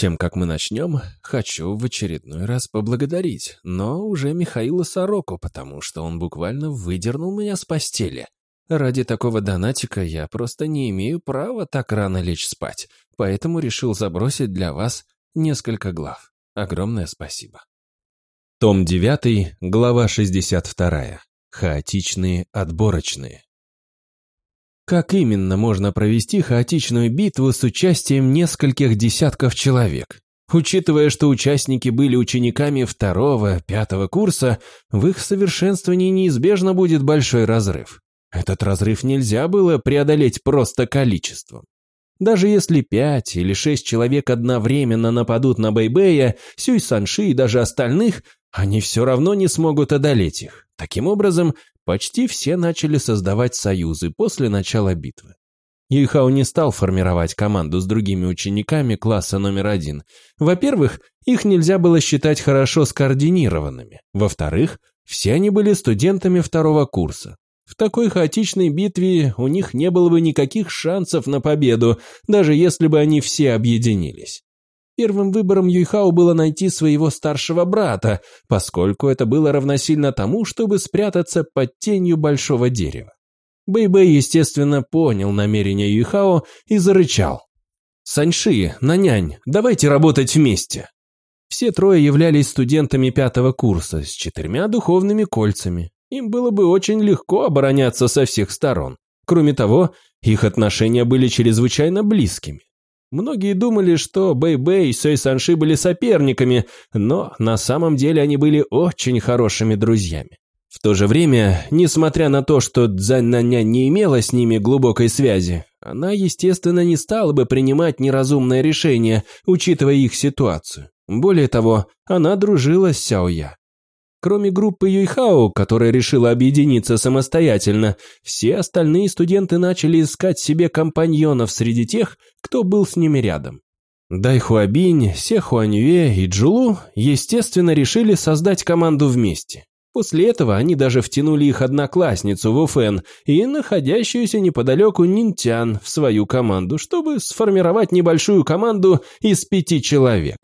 тем, как мы начнем, хочу в очередной раз поблагодарить, но уже Михаила Сороку, потому что он буквально выдернул меня с постели. Ради такого донатика я просто не имею права так рано лечь спать, поэтому решил забросить для вас несколько глав. Огромное спасибо. Том 9, глава 62. Хаотичные отборочные. Как именно можно провести хаотичную битву с участием нескольких десятков человек? Учитывая, что участники были учениками второго, пятого курса, в их совершенствовании неизбежно будет большой разрыв. Этот разрыв нельзя было преодолеть просто количеством. Даже если пять или шесть человек одновременно нападут на Бэйбэя, Сюй Санши и даже остальных, они все равно не смогут одолеть их. Таким образом, почти все начали создавать союзы после начала битвы. Юйхао не стал формировать команду с другими учениками класса номер один. Во-первых, их нельзя было считать хорошо скоординированными. Во-вторых, все они были студентами второго курса. В такой хаотичной битве у них не было бы никаких шансов на победу, даже если бы они все объединились. Первым выбором Юйхао было найти своего старшего брата, поскольку это было равносильно тому, чтобы спрятаться под тенью большого дерева. Бэйбэй, естественно, понял намерение Юйхао и зарычал. «Саньши, Наньнань, давайте работать вместе!» Все трое являлись студентами пятого курса с четырьмя духовными кольцами. Им было бы очень легко обороняться со всех сторон. Кроме того, их отношения были чрезвычайно близкими. Многие думали, что Бэйбэй и Сюй Саньши были соперниками, но на самом деле они были очень хорошими друзьями. В то же время, несмотря на то, что Цзань-Наня не имела с ними глубокой связи, она, естественно, не стала бы принимать неразумное решение, учитывая их ситуацию. Более того, она дружила с Сяоя. Кроме группы Юйхао, которая решила объединиться самостоятельно, все остальные студенты начали искать себе компаньонов среди тех, кто был с ними рядом. Дай Хуабинь, Се Хуаньюэ и Джулу, естественно, решили создать команду вместе. После этого они даже втянули их одноклассницу Ву Фэн и находящуюся неподалеку Нинтян в свою команду, чтобы сформировать небольшую команду из пяти человек.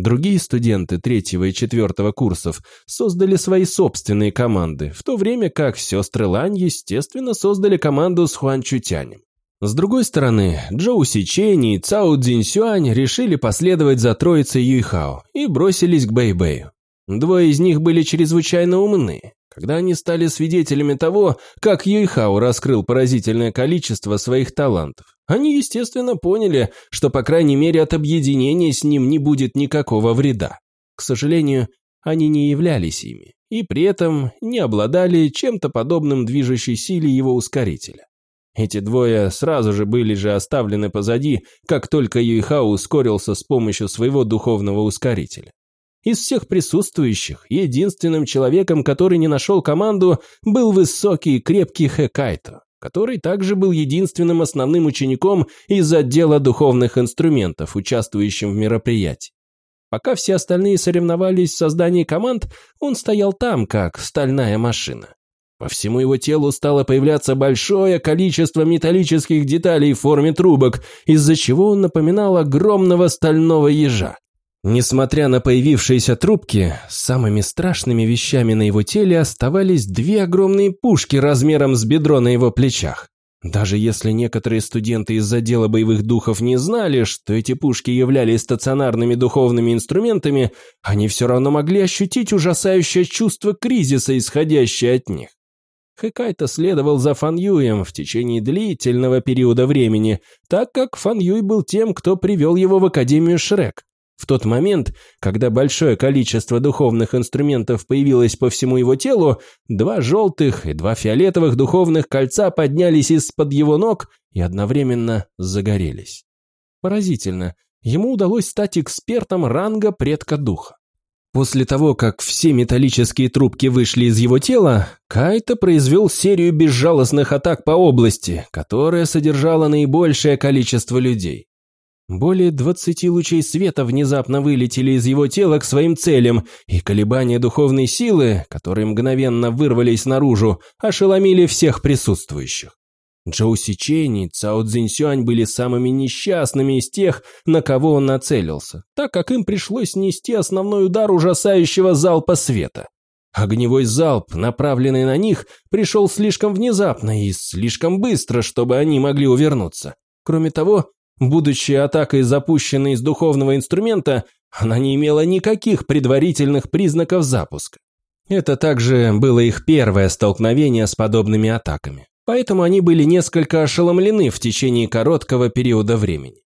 Другие студенты третьего и четвертого курсов создали свои собственные команды, в то время как сестры Лань, естественно, создали команду с Хуан Чутянем. С другой стороны, Джоу Сичень и Цао Цзиньсюань решили последовать за троицей Юйхао и бросились к Бэйбэю. Двое из них были чрезвычайно умны. Когда они стали свидетелями того, как Юйхао раскрыл поразительное количество своих талантов, они, естественно, поняли, что, по крайней мере, от объединения с ним не будет никакого вреда. К сожалению, они не являлись ими, и при этом не обладали чем-то подобным движущей силе его ускорителя. Эти двое сразу же были же оставлены позади, как только Юйхао ускорился с помощью своего духовного ускорителя. Из всех присутствующих, единственным человеком, который не нашел команду, был высокий и крепкий Хэкайто, который также был единственным основным учеником из отдела духовных инструментов, участвующим в мероприятии. Пока все остальные соревновались в создании команд, он стоял там, как стальная машина. По всему его телу стало появляться большое количество металлических деталей в форме трубок, из-за чего он напоминал огромного стального ежа. Несмотря на появившиеся трубки, самыми страшными вещами на его теле оставались две огромные пушки размером с бедро на его плечах. Даже если некоторые студенты из отдела боевых духов не знали, что эти пушки являлись стационарными духовными инструментами, они все равно могли ощутить ужасающее чувство кризиса, исходящее от них. Хэкайто следовал за Фан Юем в течение длительного периода времени, так как Фан Юй был тем, кто привел его в Академию Шрек. В тот момент, когда большое количество духовных инструментов появилось по всему его телу, два желтых и два фиолетовых духовных кольца поднялись из-под его ног и одновременно загорелись. Поразительно, ему удалось стать экспертом ранга предка духа. После того, как все металлические трубки вышли из его тела, Кайта произвел серию безжалостных атак по области, которая содержала наибольшее количество людей. Более двадцати лучей света внезапно вылетели из его тела к своим целям, и колебания духовной силы, которые мгновенно вырвались наружу, ошеломили всех присутствующих. Джоу Сичень и Цао Цзиньсюань были самыми несчастными из тех, на кого он нацелился, так как им пришлось нести основной удар ужасающего залпа света. Огневой залп, направленный на них, пришел слишком внезапно и слишком быстро, чтобы они могли увернуться. Кроме того, будучи атакой, запущенной из духовного инструмента, она не имела никаких предварительных признаков запуска. Это также было их первое столкновение с подобными атаками, поэтому они были несколько ошеломлены в течение короткого периода времени.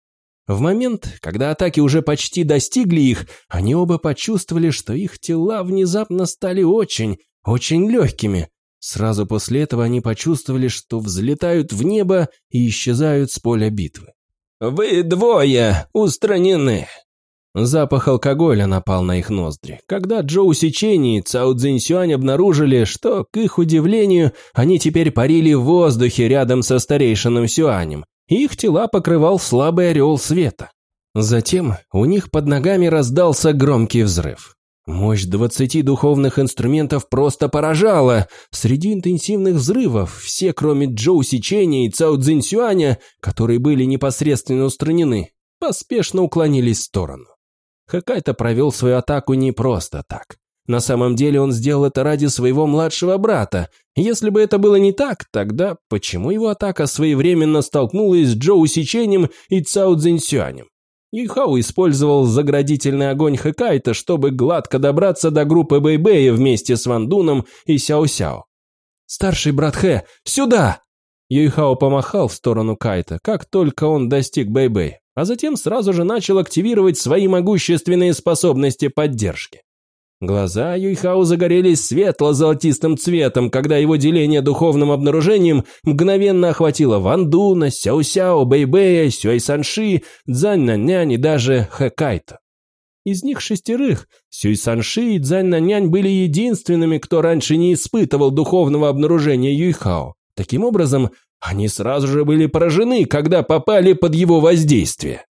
В момент, когда атаки уже почти достигли их, они оба почувствовали, что их тела внезапно стали очень, очень легкими. Сразу после этого они почувствовали, что взлетают в небо и исчезают с поля битвы. «Вы двое устранены!» Запах алкоголя напал на их ноздри, когда Джоу Сичени и Цао Цзиньсюань обнаружили, что, к их удивлению, они теперь парили в воздухе рядом со старейшином Сюанем, их тела покрывал слабый орел света. Затем у них под ногами раздался громкий взрыв. Мощь двадцати духовных инструментов просто поражала. Среди интенсивных взрывов все, кроме Джоу Сичения и Цао Цзиньсюаня, которые были непосредственно устранены, поспешно уклонились в сторону. Хакайта провел свою атаку не просто так. На самом деле он сделал это ради своего младшего брата. Если бы это было не так, тогда почему его атака своевременно столкнулась с Джоу Сиченем и Цао Цзиньсюанем? Ихау использовал заградительный огонь Хэкайта, чтобы гладко добраться до группы Бэйбэя вместе с Вандуном и Сяо-Сяо. «Старший брат Хэ, сюда!» Юйхао помахал в сторону Кайта, как только он достиг Бэйбэя, а затем сразу же начал активировать свои могущественные способности поддержки. Глаза Юйхао загорелись светло-золотистым цветом, когда его деление духовным обнаружением мгновенно охватило Ван Дуна, Сяо-Сяо, Бэйбэя, Сюэй Санши, Цзань Нанянь и даже Хэкайта. Из них шестерых Сюй Санши и Цзань Нанянь были единственными, кто раньше не испытывал духовного обнаружения Юйхао. Таким образом, они сразу же были поражены, когда попали под его воздействие.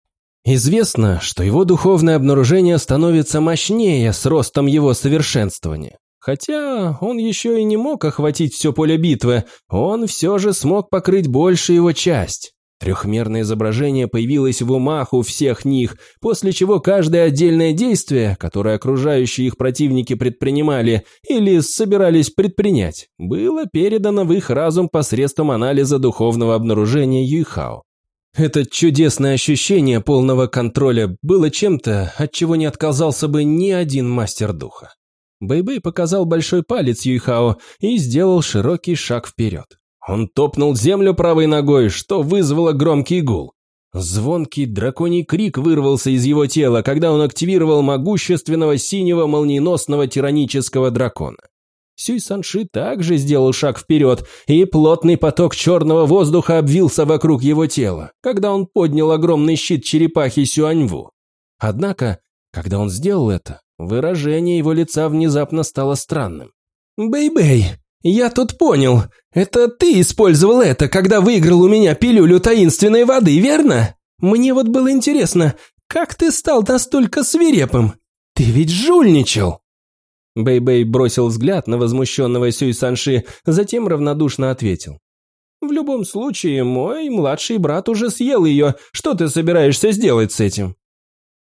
Известно, что его духовное обнаружение становится мощнее с ростом его совершенствования. Хотя он еще и не мог охватить все поле битвы, он все же смог покрыть большую его часть. Трехмерное изображение появилось в умах у всех них, после чего каждое отдельное действие, которое окружающие их противники предпринимали или собирались предпринять, было передано в их разум посредством анализа духовного обнаружения Юйхао. Это чудесное ощущение полного контроля было чем-то, от чего не отказался бы ни один мастер духа. Бэйбэй показал большой палец Юйхао и сделал широкий шаг вперед. Он топнул землю правой ногой, что вызвало громкий гул. Звонкий драконий крик вырвался из его тела, когда он активировал могущественного синего молниеносного тиранического дракона. Сюй Санши также сделал шаг вперед, и плотный поток черного воздуха обвился вокруг его тела, когда он поднял огромный щит черепахи Сюаньву. Однако, когда он сделал это, выражение его лица внезапно стало странным. «Бэй-бэй, я тут понял. Это ты использовал это, когда выиграл у меня пилюлю таинственной воды, верно? Мне вот было интересно, как ты стал настолько свирепым? Ты ведь жульничал!» Бэй-Бэй бросил взгляд на возмущенного Сюй Саньши, затем равнодушно ответил. «В любом случае, мой младший брат уже съел ее. Что ты собираешься сделать с этим?»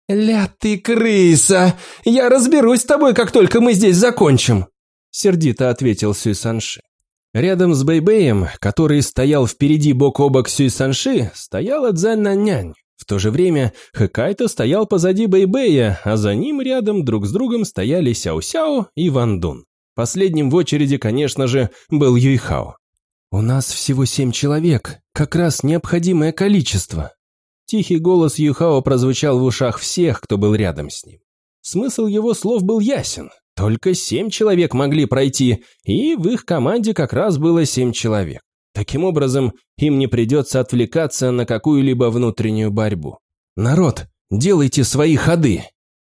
«Ля ты крыса! Я разберусь с тобой, как только мы здесь закончим!» Сердито ответил Сюй Санши. Рядом с Бэйбэем, который стоял впереди бок о бок Сюй Санши, стояла Цзань Нанянь. В то же время Хэкайто стоял позади Бэйбэя, а за ним рядом друг с другом стояли Сяо-Сяо и Ван Дун. Последним в очереди, конечно же, был Юйхао. «У нас всего семь человек, как раз необходимое количество». Тихий голос Юйхао прозвучал в ушах всех, кто был рядом с ним. Смысл его слов был ясен. Только семь человек могли пройти, и в их команде как раз было семь человек. Таким образом, им не придется отвлекаться на какую-либо внутреннюю борьбу. «Народ, делайте свои ходы!»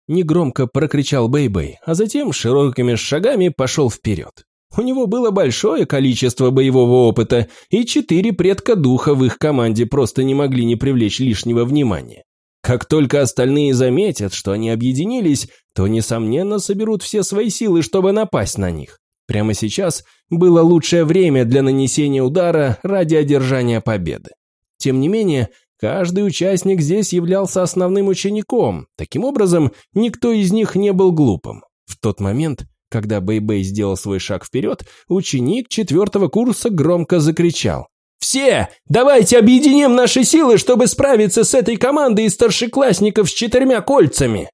Негромко прокричал Бэйбэй, а затем широкими шагами пошел вперед. У него было большое количество боевого опыта, и четыре предка духа в их команде просто не могли не привлечь лишнего внимания. Как только остальные заметят, что они объединились, то, несомненно, соберут все свои силы, чтобы напасть на них. Прямо сейчас было лучшее время для нанесения удара ради одержания победы. Тем не менее, каждый участник здесь являлся основным учеником, таким образом, никто из них не был глупым. В тот момент, когда Бэй-Бэй сделал свой шаг вперед, ученик четвертого курса громко закричал. «Все! Давайте объединим наши силы, чтобы справиться с этой командой из старшеклассников с четырьмя кольцами!»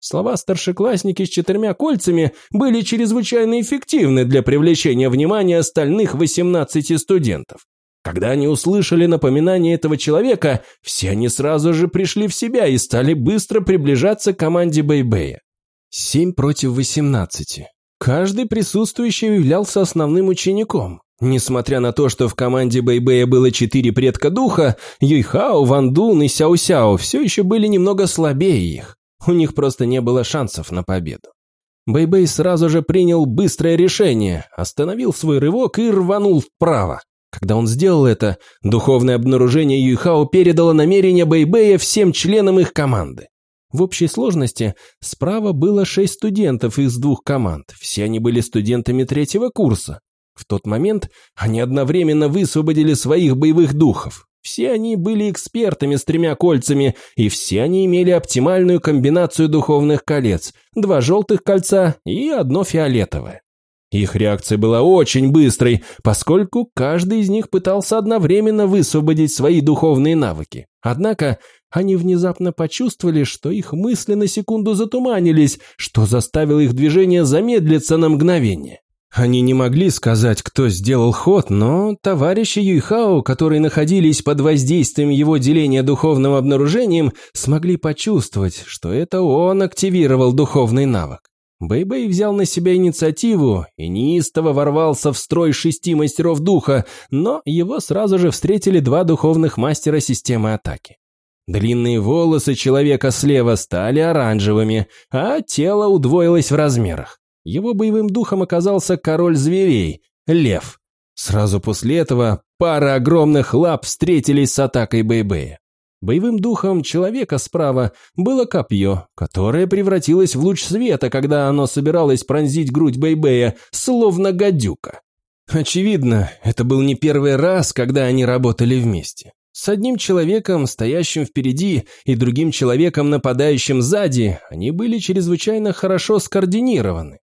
Слова «старшеклассники с четырьмя кольцами» были чрезвычайно эффективны для привлечения внимания остальных 18 студентов. Когда они услышали напоминание этого человека, все они сразу же пришли в себя и стали быстро приближаться к команде Бэйбэя. Семь против восемнадцати. Каждый присутствующий являлся основным учеником. Несмотря на то, что в команде Бэйбэя было четыре предка духа, Юйхао, Ван Дун и Сяо Сяо все еще были немного слабее их. У них просто не было шансов на победу. Бэйбэй сразу же принял быстрое решение, остановил свой рывок и рванул вправо. Когда он сделал это, духовное обнаружение Юйхао передало намерение Бэйбэя всем членам их команды. В общей сложности справа было шесть студентов из двух команд. Все они были студентами третьего курса. В тот момент они одновременно высвободили своих боевых духов. Все они были экспертами с тремя кольцами, и все они имели оптимальную комбинацию духовных колец, два желтых кольца и одно фиолетовое. Их реакция была очень быстрой, поскольку каждый из них пытался одновременно высвободить свои духовные навыки. Однако они внезапно почувствовали, что их мысли на секунду затуманились, что заставило их движение замедлиться на мгновение. Они не могли сказать, кто сделал ход, но товарищи Юйхао, которые находились под воздействием его деления духовным обнаружением, смогли почувствовать, что это он активировал духовный навык. Бэйбэй -бэй взял на себя инициативу и неистово ворвался в строй шести мастеров духа, но его сразу же встретили два духовных мастера системы атаки. Длинные волосы человека слева стали оранжевыми, а тело удвоилось в размерах. Его боевым духом оказался король зверей, лев. Сразу после этого пара огромных лап встретились с атакой Бэйбэя. Боевым духом человека справа было копье, которое превратилось в луч света, когда оно собиралось пронзить грудь Бэйбэя, словно гадюка. Очевидно, это был не первый раз, когда они работали вместе. С одним человеком, стоящим впереди, и другим человеком, нападающим сзади, они были чрезвычайно хорошо скоординированы.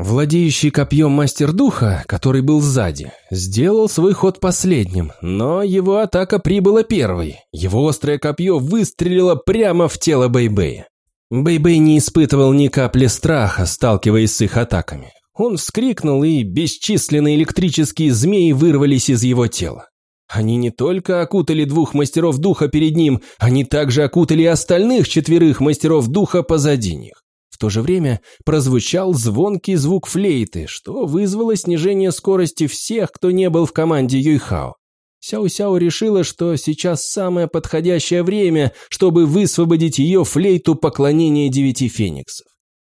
Владеющий копьем мастер духа, который был сзади, сделал свой ход последним, но его атака прибыла первой. Его острое копье выстрелило прямо в тело Бэйбэя. Бэйбэй не испытывал ни капли страха, сталкиваясь с их атаками. Он вскрикнул, и бесчисленные электрические змеи вырвались из его тела. Они не только окутали двух мастеров духа перед ним, они также окутали остальных четверых мастеров духа позади них. В то же время прозвучал звонкий звук флейты, что вызвало снижение скорости всех, кто не был в команде Юйхао. Сяо-Сяо решила, что сейчас самое подходящее время, чтобы высвободить ее флейту поклонения девяти фениксов.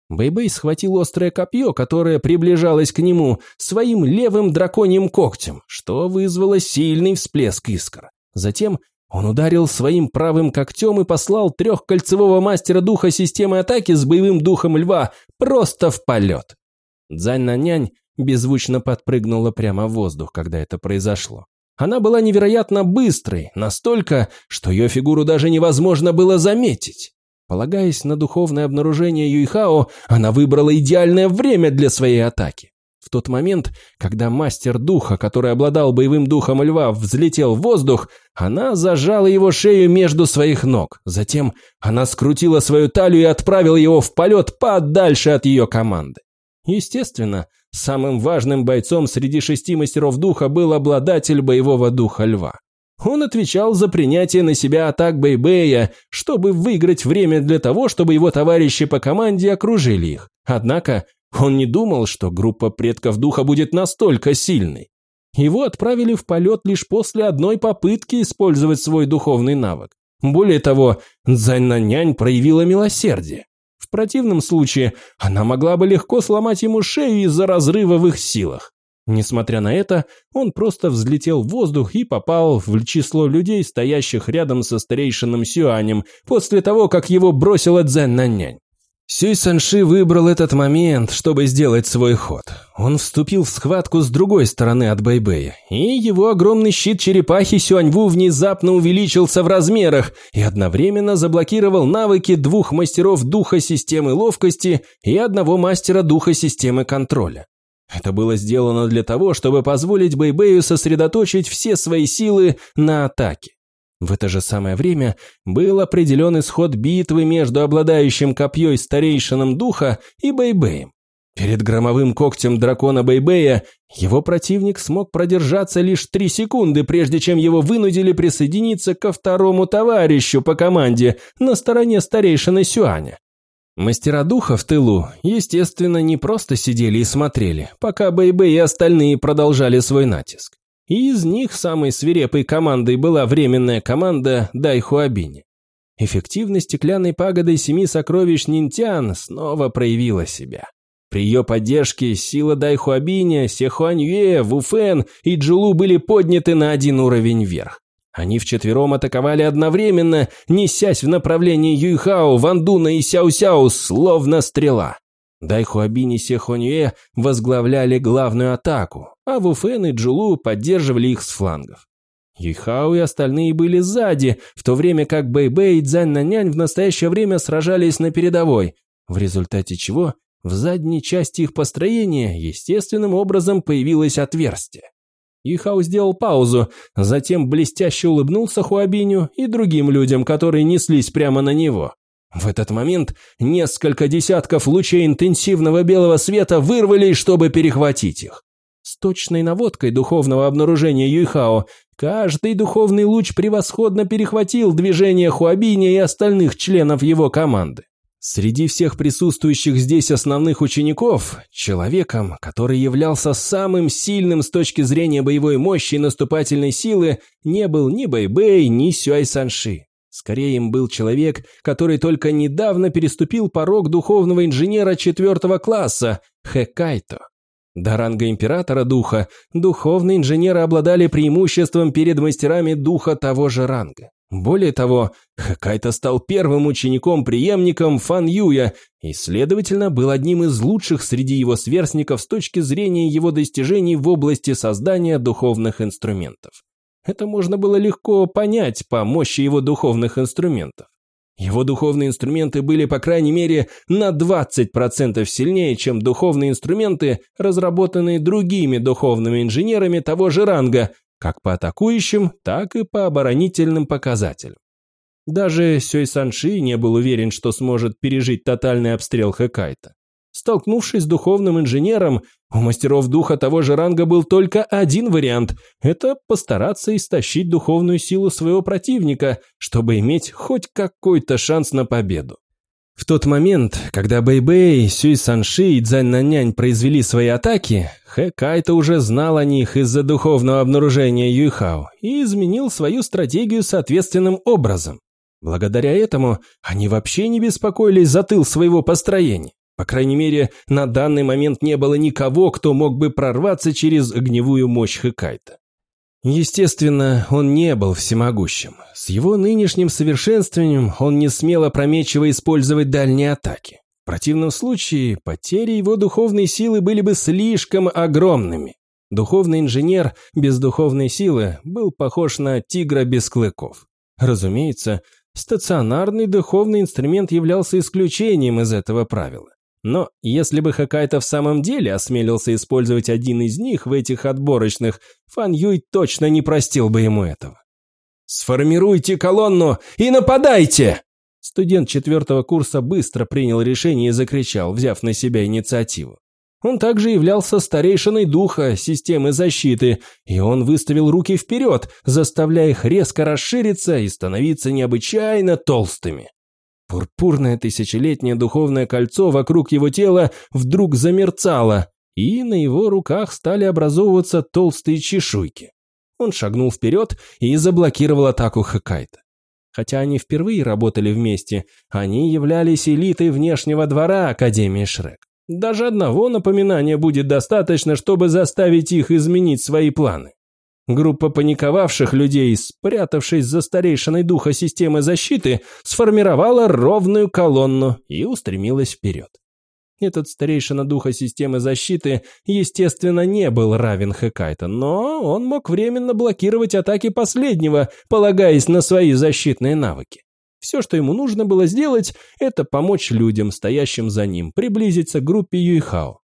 Бэйбэй -бэй схватил острое копье, которое приближалось к нему, своим левым драконьим когтем, что вызвало сильный всплеск искр. Затем он ударил своим правым когтем и послал трехкольцевого мастера духа системы атаки с боевым духом льва просто в полет. Дзань-нанянь беззвучно подпрыгнула прямо в воздух, когда это произошло. Она была невероятно быстрой, настолько, что ее фигуру даже невозможно было заметить. Полагаясь на духовное обнаружение Юйхао, она выбрала идеальное время для своей атаки. В тот момент, когда мастер духа, который обладал боевым духом льва, взлетел в воздух, она зажала его шею между своих ног. Затем она скрутила свою талию и отправила его в полет подальше от ее команды. Естественно, самым важным бойцом среди шести мастеров духа был обладатель боевого духа льва. Он отвечал за принятие на себя атак Бэйбэя, чтобы выиграть время для того, чтобы его товарищи по команде окружили их. Однако он не думал, что группа предков духа будет настолько сильной. Его отправили в полет лишь после одной попытки использовать свой духовный навык. Более того, Цзань-нянь проявила милосердие. В противном случае она могла бы легко сломать ему шею из-за разрыва в их силах. Несмотря на это, он просто взлетел в воздух и попал в число людей, стоящих рядом со старейшином Сюанем, после того, как его бросила Цзэн-нянь. Сюй Санши выбрал этот момент, чтобы сделать свой ход. Он вступил в схватку с другой стороны от Бэйбэя, и его огромный щит черепахи Сюаньву внезапно увеличился в размерах и одновременно заблокировал навыки двух мастеров духа системы ловкости и одного мастера духа системы контроля. Это было сделано для того, чтобы позволить Бэйбэю сосредоточить все свои силы на атаке. В это же самое время был определен исход битвы между обладающим копьей старейшином духа и Бэйбэем. Перед громовым когтем дракона Бэйбэя его противник смог продержаться лишь три секунды, прежде чем его вынудили присоединиться ко второму товарищу по команде на стороне старейшины Сюаня. Мастера духа в тылу, естественно, не просто сидели и смотрели, пока Бэйбэй и остальные продолжали свой натиск и из них самой свирепой командой была временная команда Дайхуабини. Эффективность стеклянной пагоды семи сокровищ Нинтян снова проявила себя. При ее поддержке сила Дай Хуабиня, Сехуаньюэ, У Фэн и Чжу Лу были подняты на один уровень вверх. Они вчетвером атаковали одновременно, несясь в направлении Юйхао, Вандуна и Сяо-Сяо, словно стрела. Дай Хуабинь и и Сехонье возглавляли главную атаку, а У Фэн и Чжу Лу поддерживали их с флангов. Юйхао и остальные были сзади, в то время как Бэй-Бэй и Цзян Наньнань в настоящее время сражались на передовой, в результате чего в задней части их построения естественным образом появилось отверстие. Юйхао сделал паузу, затем блестяще улыбнулся Хуабиню и другим людям, которые неслись прямо на него. В этот момент несколько десятков лучей интенсивного белого света вырвались, чтобы перехватить их. Точной наводкой духовного обнаружения Юйхао каждый духовный луч превосходно перехватил движение Хуабиня и остальных членов его команды. Среди всех присутствующих здесь основных учеников, человеком, который являлся самым сильным с точки зрения боевой мощи и наступательной силы, не был ни Бэйбэй, ни Сюай Санши. Скорее им был человек, который только недавно переступил порог духовного инженера четвертого класса, Хэкайто. До ранга императора духа духовные инженеры обладали преимуществом перед мастерами духа того же ранга. Более того, Хэкайто стал первым учеником-преемником Фан Юя и, следовательно, был одним из лучших среди его сверстников с точки зрения его достижений в области создания духовных инструментов. Это можно было легко понять по мощи его духовных инструментов. Его духовные инструменты были, по крайней мере, на 20% сильнее, чем духовные инструменты, разработанные другими духовными инженерами того же ранга, как по атакующим, так и по оборонительным показателям. Даже Сёй Санши не был уверен, что сможет пережить тотальный обстрел Хэкайта. Столкнувшись с духовным инженером, у мастеров духа того же ранга был только один вариант – это постараться истощить духовную силу своего противника, чтобы иметь хоть какой-то шанс на победу. В тот момент, когда Бэй-Бэй, Сюй Санши и Цзань Нанянь произвели свои атаки, Хэ Кайто уже знал о них из-за духовного обнаружения Юйхао и изменил свою стратегию соответственным образом. Благодаря этому они вообще не беспокоились за тыл своего построения. По крайней мере, на данный момент не было никого, кто мог бы прорваться через огневую мощь Хэкайта. Естественно, он не был всемогущим. С его нынешним совершенствованием он не смел опрометчиво использовать дальние атаки. В противном случае потери его духовной силы были бы слишком огромными. Духовный инженер без духовной силы был похож на тигра без клыков. Разумеется, стационарный духовный инструмент являлся исключением из этого правила. Но если бы Хакайто в самом деле осмелился использовать один из них в этих отборочных, Фан Юй точно не простил бы ему этого. «Сформируйте колонну и нападайте!» Студент четвертого курса быстро принял решение и закричал, взяв на себя инициативу. Он также являлся старейшиной духа системы защиты, и он выставил руки вперед, заставляя их резко расшириться и становиться необычайно толстыми. Пурпурное тысячелетнее духовное кольцо вокруг его тела вдруг замерцало, и на его руках стали образовываться толстые чешуйки. Он шагнул вперед и заблокировал атаку Хакайта. Хотя они впервые работали вместе, они являлись элитой внешнего двора Академии Шрек. Даже одного напоминания будет достаточно, чтобы заставить их изменить свои планы. Группа паниковавших людей, спрятавшись за старейшиной духа системы защиты, сформировала ровную колонну и устремилась вперед. Этот старейшина духа системы защиты, естественно, не был равен Хекайта, но он мог временно блокировать атаки последнего, полагаясь на свои защитные навыки. Все, что ему нужно было сделать, это помочь людям, стоящим за ним, приблизиться к группе Юйхао.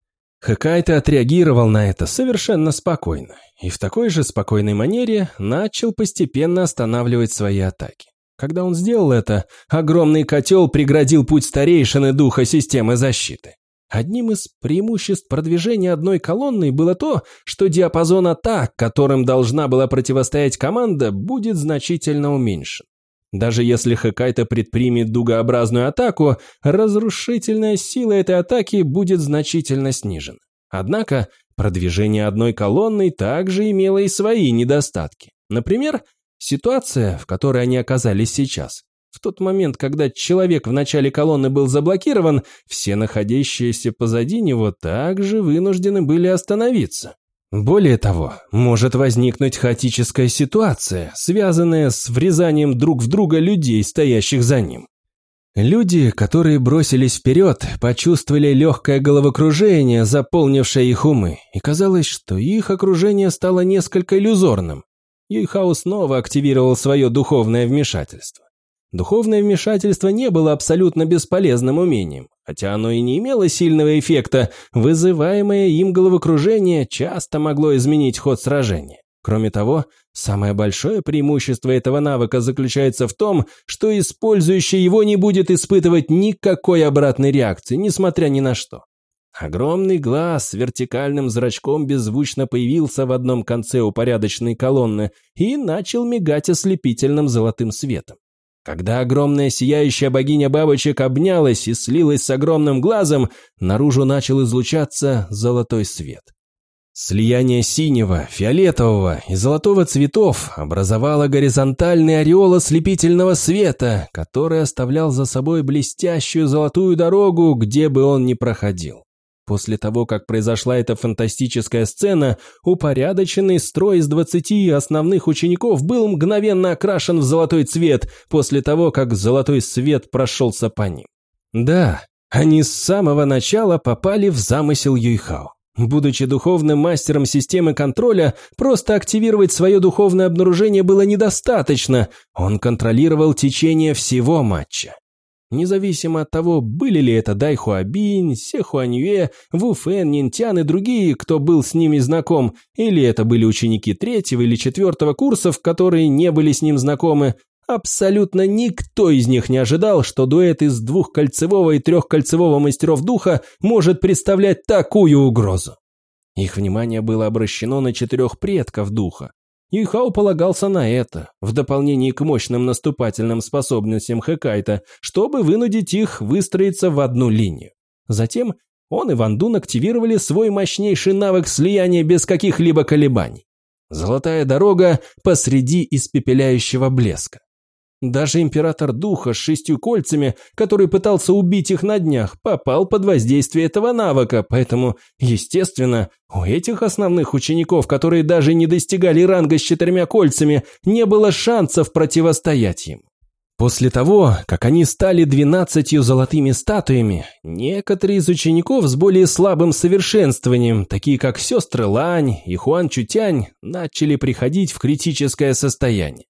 Хакайта отреагировал на это совершенно спокойно и в такой же спокойной манере начал постепенно останавливать свои атаки. Когда он сделал это, огромный котел преградил путь старейшины духа системы защиты. Одним из преимуществ продвижения одной колонны было то, что диапазон атак, которым должна была противостоять команда, будет значительно уменьшен. Даже если Хакайта предпримет дугообразную атаку, разрушительная сила этой атаки будет значительно снижена. Однако продвижение одной колонной также имело и свои недостатки. Например, ситуация, в которой они оказались сейчас. В тот момент, когда человек в начале колонны был заблокирован, все находящиеся позади него также вынуждены были остановиться. Более того, может возникнуть хаотическая ситуация, связанная с врезанием друг в друга людей, стоящих за ним. Люди, которые бросились вперед, почувствовали легкое головокружение, заполнившее их умы, и казалось, что их окружение стало несколько иллюзорным. Юйхао снова активировал свое духовное вмешательство. Духовное вмешательство не было абсолютно бесполезным умением, хотя оно и не имело сильного эффекта, вызываемое им головокружение часто могло изменить ход сражения. Кроме того, самое большое преимущество этого навыка заключается в том, что использующий его не будет испытывать никакой обратной реакции, несмотря ни на что. Огромный глаз с вертикальным зрачком беззвучно появился в одном конце упорядоченной колонны и начал мигать ослепительным золотым светом. Когда огромная сияющая богиня бабочек обнялась и слилась с огромным глазом, наружу начал излучаться золотой свет. Слияние синего, фиолетового и золотого цветов образовало горизонтальный ореол ослепительного света, который оставлял за собой блестящую золотую дорогу, где бы он ни проходил. После того, как произошла эта фантастическая сцена, упорядоченный строй из двадцати основных учеников был мгновенно окрашен в золотой цвет после того, как золотой свет прошелся по ним. Да, они с самого начала попали в замысел Юйхао. Будучи духовным мастером системы контроля, просто активировать свое духовное обнаружение было недостаточно, он контролировал течение всего матча. Независимо от того, были ли это Дай Хуабинь, Се Хуаньюэ, Ву Фэн, Нинтян и другие, кто был с ними знаком, или это были ученики третьего или четвертого курсов, которые не были с ним знакомы, абсолютно никто из них не ожидал, что дуэт из двухкольцевого и трехкольцевого мастеров духа может представлять такую угрозу. Их внимание было обращено на четырех предков духа, Юйхао полагался на это, в дополнение к мощным наступательным способностям Хэкайта, чтобы вынудить их выстроиться в одну линию. Затем он и Ван Дун активировали свой мощнейший навык слияния без каких-либо колебаний. Золотая дорога посреди испепеляющего блеска. Даже император духа с шестью кольцами, который пытался убить их на днях, попал под воздействие этого навыка, поэтому, естественно, у этих основных учеников, которые даже не достигали ранга с четырьмя кольцами, не было шансов противостоять им. После того, как они стали двенадцатью золотыми статуями, некоторые из учеников с более слабым совершенствованием, такие как сестры Лань и Хуан Чутянь, начали приходить в критическое состояние.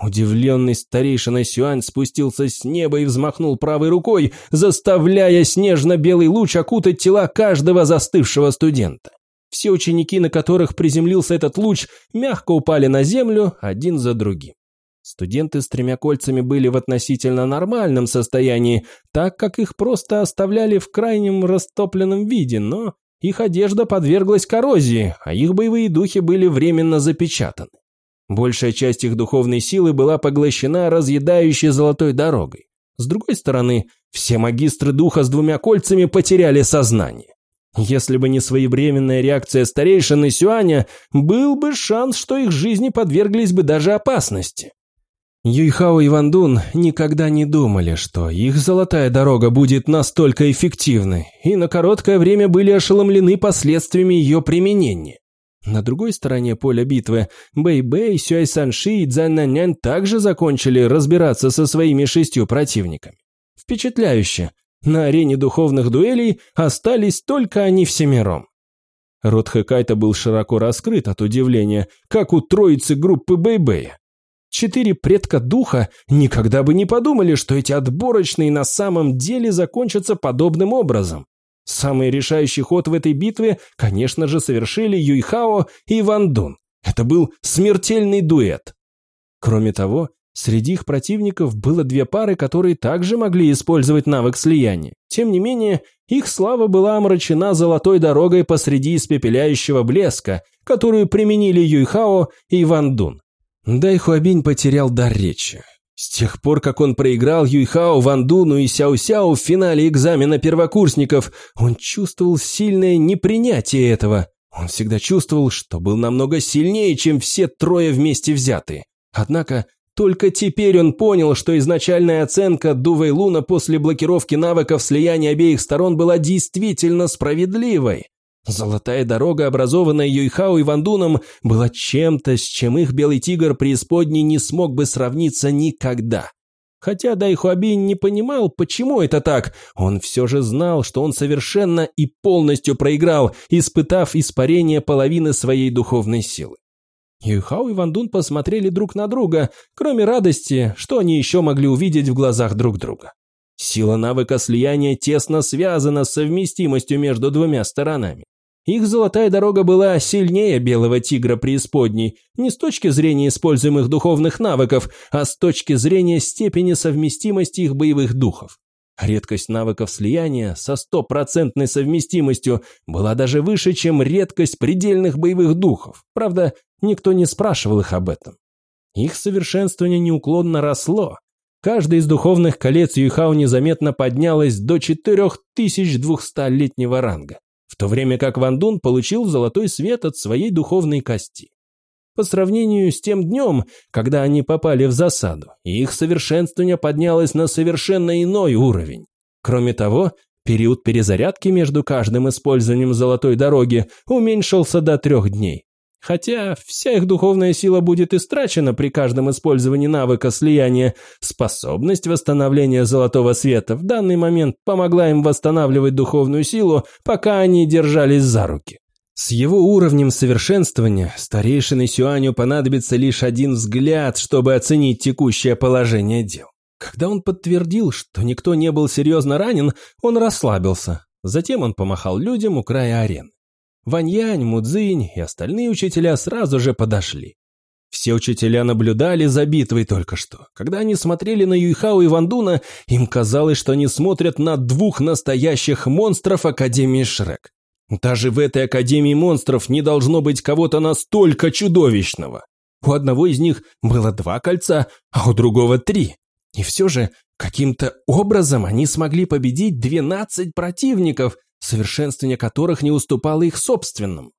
Удивленный старейшина Сюань спустился с неба и взмахнул правой рукой, заставляя снежно-белый луч окутать тела каждого застывшего студента. Все ученики, на которых приземлился этот луч, мягко упали на землю один за другим. Студенты с тремя кольцами были в относительно нормальном состоянии, так как их просто оставляли в крайнем растопленном виде, но их одежда подверглась коррозии, а их боевые духи были временно запечатаны. Большая часть их духовной силы была поглощена разъедающей золотой дорогой. С другой стороны, все магистры духа с двумя кольцами потеряли сознание. Если бы не своевременная реакция старейшины Сюаня, был бы шанс, что их жизни подверглись бы даже опасности. Юйхао и Вандун никогда не думали, что их золотая дорога будет настолько эффективной, и на короткое время были ошеломлены последствиями ее применения. На другой стороне поля битвы Бэй-Бэй, Сюай Санши и Цзэн также закончили разбираться со своими шестью противниками. Впечатляюще. На арене духовных дуэлей остались только они всемиром. Рот Хэкайта был широко раскрыт от удивления, как у троицы группы Бэйбэя. Четыре предка духа никогда бы не подумали, что эти отборочные на самом деле закончатся подобным образом. Самый решающий ход в этой битве, конечно же, совершили Юйхао и Ван Дун. Это был смертельный дуэт. Кроме того, среди их противников было две пары, которые также могли использовать навык слияния. Тем не менее, их слава была омрачена золотой дорогой посреди испепеляющего блеска, которую применили Юйхао и Ван Дун. Дай Хуабинь потерял дар речи. С тех пор, как он проиграл Юйхао, Вандуну и Сяо-Сяо в финале экзамена первокурсников, он чувствовал сильное непринятие этого. Он всегда чувствовал, что был намного сильнее, чем все трое вместе взятые. Однако только теперь он понял, что изначальная оценка Дувей Луна после блокировки навыков слияния обеих сторон была действительно справедливой. Золотая дорога, образованная Юйхао и Вандуном, была чем-то, с чем их белый тигр преисподней не смог бы сравниться никогда. Хотя Дайхуабин не понимал, почему это так, он все же знал, что он совершенно и полностью проиграл, испытав испарение половины своей духовной силы. Юйхао и Вандун посмотрели друг на друга, кроме радости, что они еще могли увидеть в глазах друг друга. Сила навыка слияния тесно связана с совместимостью между двумя сторонами. Их золотая дорога была сильнее белого тигра преисподней, не с точки зрения используемых духовных навыков, а с точки зрения степени совместимости их боевых духов. Редкость навыков слияния со стопроцентной совместимостью была даже выше, чем редкость предельных боевых духов. Правда, никто не спрашивал их об этом. Их совершенствование неуклонно росло. Каждое из духовных колец Юйхао незаметно поднялось до 4200-летнего ранга в то время как Ван Дун получил золотой свет от своей духовной кости. По сравнению с тем днем, когда они попали в засаду, их совершенствование поднялось на совершенно иной уровень. Кроме того, период перезарядки между каждым использованием золотой дороги уменьшился до трех дней. Хотя вся их духовная сила будет истрачена при каждом использовании навыка слияния, способность восстановления золотого света в данный момент помогла им восстанавливать духовную силу, пока они держались за руки. С его уровнем совершенствования старейшине Сюаню понадобится лишь один взгляд, чтобы оценить текущее положение дел. Когда он подтвердил, что никто не был серьезно ранен, он расслабился. Затем он помахал людям у края арены. Ваньянь, Мудзинь и остальные учителя сразу же подошли. Все учителя наблюдали за битвой только что. Когда они смотрели на Юйхао и Вандуна, им казалось, что они смотрят на двух настоящих монстров Академии Шрек. Даже в этой Академии монстров не должно быть кого-то настолько чудовищного. У одного из них было два кольца, а у другого три. И все же, каким-то образом они смогли победить 12 противников, совершенствование которых не уступало их собственным.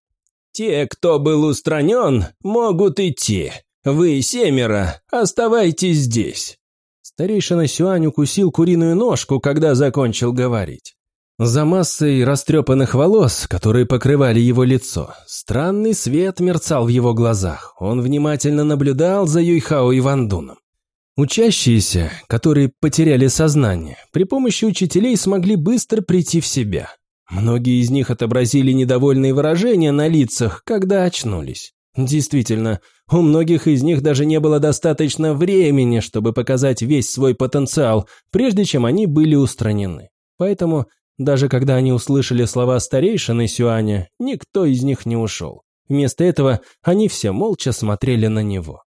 «Те, кто был устранен, могут идти. Вы, семеро, оставайтесь здесь». Старейшина Сюань укусил куриную ножку, когда закончил говорить. За массой растрепанных волос, которые покрывали его лицо, странный свет мерцал в его глазах. Он внимательно наблюдал за Юйхао и Вандуном. Учащиеся, которые потеряли сознание, при помощи учителей смогли быстро прийти в себя. Многие из них отобразили недовольные выражения на лицах, когда очнулись. Действительно, у многих из них даже не было достаточно времени, чтобы показать весь свой потенциал, прежде чем они были устранены. Поэтому, даже когда они услышали слова старейшины Сюаня, никто из них не ушел. Вместо этого они все молча смотрели на него.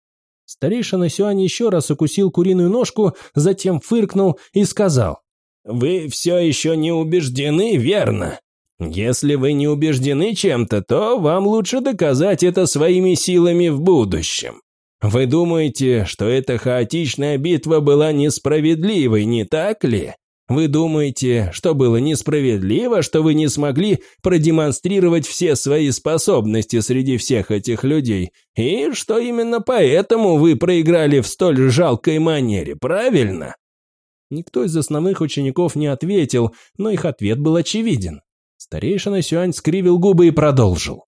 Старейшина Сюань еще раз укусил куриную ножку, затем фыркнул и сказал вы все еще не убеждены, верно? Если вы не убеждены чем-то, то вам лучше доказать это своими силами в будущем. Вы думаете, что эта хаотичная битва была несправедливой, не так ли? Вы думаете, что было несправедливо, что вы не смогли продемонстрировать все свои способности среди всех этих людей, и что именно поэтому вы проиграли в столь жалкой манере, правильно? Никто из основных учеников не ответил, но их ответ был очевиден. Старейшина Сюань скривил губы и продолжил.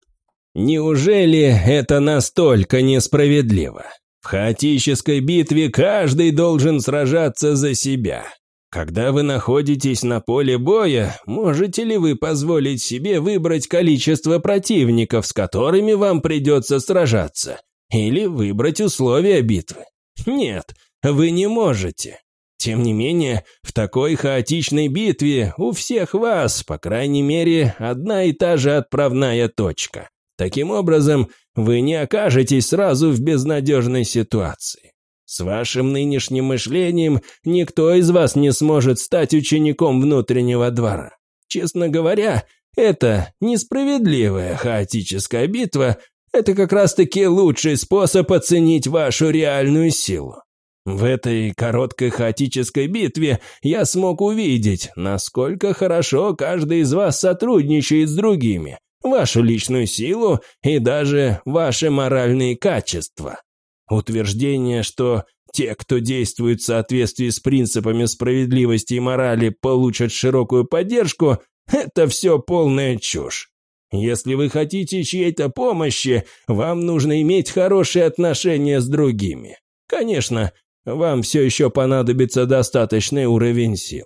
Неужели это настолько несправедливо? В хаотической битве каждый должен сражаться за себя. Когда вы находитесь на поле боя, можете ли вы позволить себе выбрать количество противников, с которыми вам придется сражаться? Или выбрать условия битвы? Нет, вы не можете. Тем не менее, в такой хаотичной битве у всех вас, по крайней мере, одна и та же отправная точка. Таким образом, вы не окажетесь сразу в безнадежной ситуации. С вашим нынешним мышлением никто из вас не сможет стать учеником внутреннего двора. Честно говоря, это несправедливая хаотическая битва, это как раз-таки лучший способ оценить вашу реальную силу. В этой короткой хаотической битве я смог увидеть, насколько хорошо каждый из вас сотрудничает с другими, вашу личную силу и даже ваши моральные качества. Утверждение, что те, кто действует в соответствии с принципами справедливости и морали, получат широкую поддержку, это все полная чушь. Если вы хотите чьей-то помощи, вам нужно иметь хорошие отношения с другими. Конечно, вам все еще понадобится достаточный уровень сил.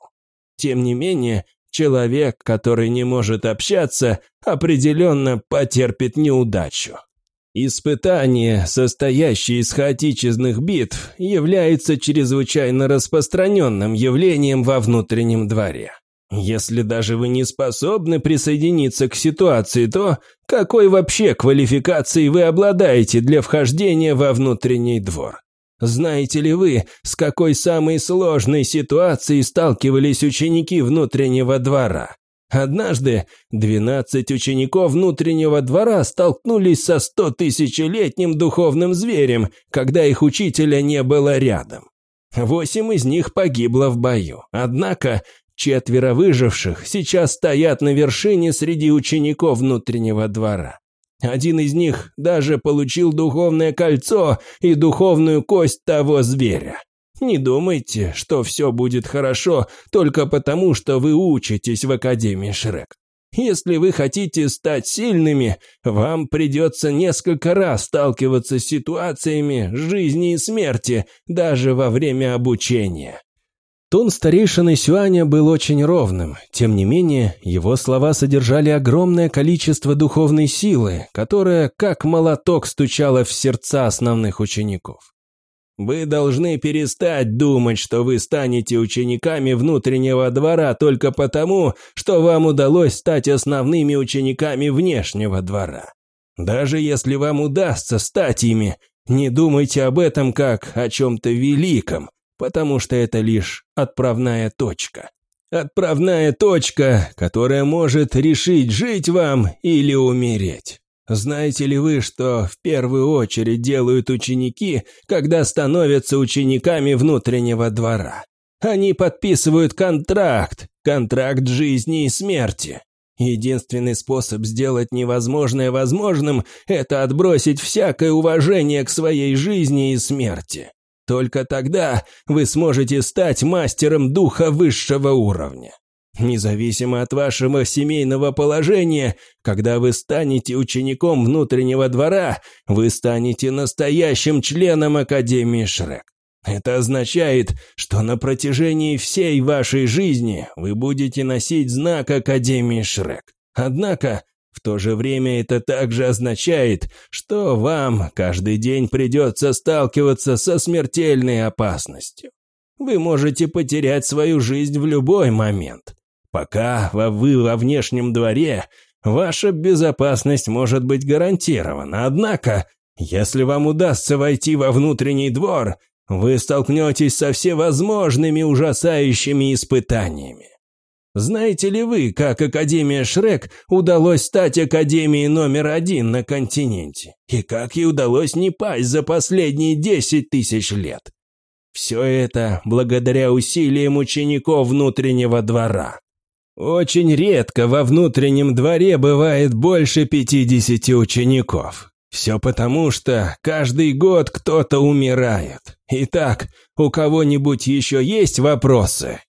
Тем не менее, человек, который не может общаться, определенно потерпит неудачу. Испытание, состоящее из хаотичных битв, является чрезвычайно распространенным явлением во внутреннем дворе. Если даже вы не способны присоединиться к ситуации, то какой вообще квалификацией вы обладаете для вхождения во внутренний двор? Знаете ли вы, с какой самой сложной ситуацией сталкивались ученики внутреннего двора? Однажды 12 учеников внутреннего двора столкнулись со 100-тысячелетним духовным зверем, когда их учителя не было рядом. Восемь из них погибло в бою, однако четверо выживших сейчас стоят на вершине среди учеников внутреннего двора. Один из них даже получил духовное кольцо и духовную кость того зверя. Не думайте, что все будет хорошо только потому, что вы учитесь в Академии Шрек. Если вы хотите стать сильными, вам придется несколько раз сталкиваться с ситуациями жизни и смерти, даже во время обучения. Тон старейшины Сюаня был очень ровным, тем не менее, его слова содержали огромное количество духовной силы, которая, как молоток, стучала в сердца основных учеников. Вы должны перестать думать, что вы станете учениками внутреннего двора только потому, что вам удалось стать основными учениками внешнего двора. Даже если вам удастся стать ими, не думайте об этом как о чем-то великом, потому что это лишь отправная точка. Отправная точка, которая может решить, жить вам или умереть. Знаете ли вы, что в первую очередь делают ученики, когда становятся учениками внутреннего двора? Они подписывают контракт, контракт жизни и смерти. Единственный способ сделать невозможное возможным – это отбросить всякое уважение к своей жизни и смерти. Только тогда вы сможете стать мастером духа высшего уровня. Независимо от вашего семейного положения, когда вы станете учеником внутреннего двора, вы станете настоящим членом Академии Шрек. Это означает, что на протяжении всей вашей жизни вы будете носить знак Академии Шрек. Однако, в то же время это также означает, что вам каждый день придется сталкиваться со смертельной опасностью. Вы можете потерять свою жизнь в любой момент. Пока вы во внешнем дворе, ваша безопасность может быть гарантирована. Однако, если вам удастся войти во внутренний двор, вы столкнетесь со всевозможными ужасающими испытаниями. Знаете ли вы, как Академия Шрек удалось стать Академией номер один на континенте? И как ей удалось не пасть за последние десять тысяч лет? Все это благодаря усилиям учеников внутреннего двора. Очень редко во внутреннем дворе бывает больше 50 учеников. Все потому, что каждый год кто-то умирает. Итак, у кого-нибудь еще есть вопросы?»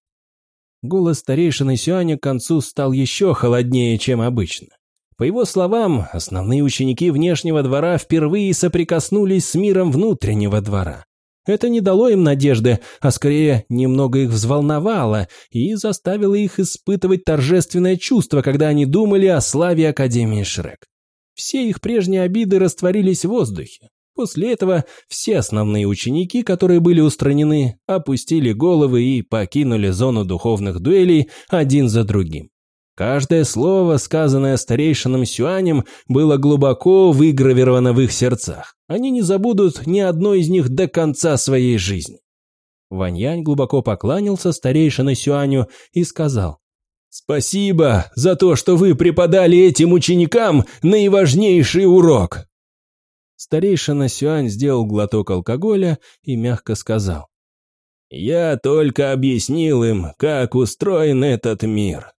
Голос старейшины Сюаня к концу стал еще холоднее, чем обычно. По его словам, основные ученики внешнего двора впервые соприкоснулись с миром внутреннего двора. Это не дало им надежды, а скорее немного их взволновало и заставило их испытывать торжественное чувство, когда они думали о славе Академии Шрек. Все их прежние обиды растворились в воздухе. После этого все основные ученики, которые были устранены, опустили головы и покинули зону духовных дуэлей один за другим. Каждое слово, сказанное старейшином Сюанем, было глубоко выгравировано в их сердцах. Они не забудут ни одной из них до конца своей жизни. Ваньянь глубоко поклонился старейшине Сюаню и сказал, «Спасибо за то, что вы преподали этим ученикам наиважнейший урок!» Старейшина Сюань сделал глоток алкоголя и мягко сказал, «Я только объяснил им, как устроен этот мир.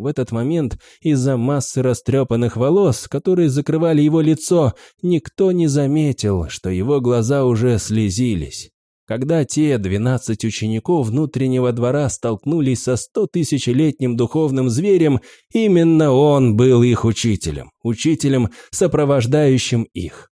В этот момент из-за массы растрепанных волос, которые закрывали его лицо, никто не заметил, что его глаза уже слезились. Когда те двенадцать учеников внутреннего двора столкнулись со стотысячелетним духовным зверем, именно он был их учителем, учителем, сопровождающим их.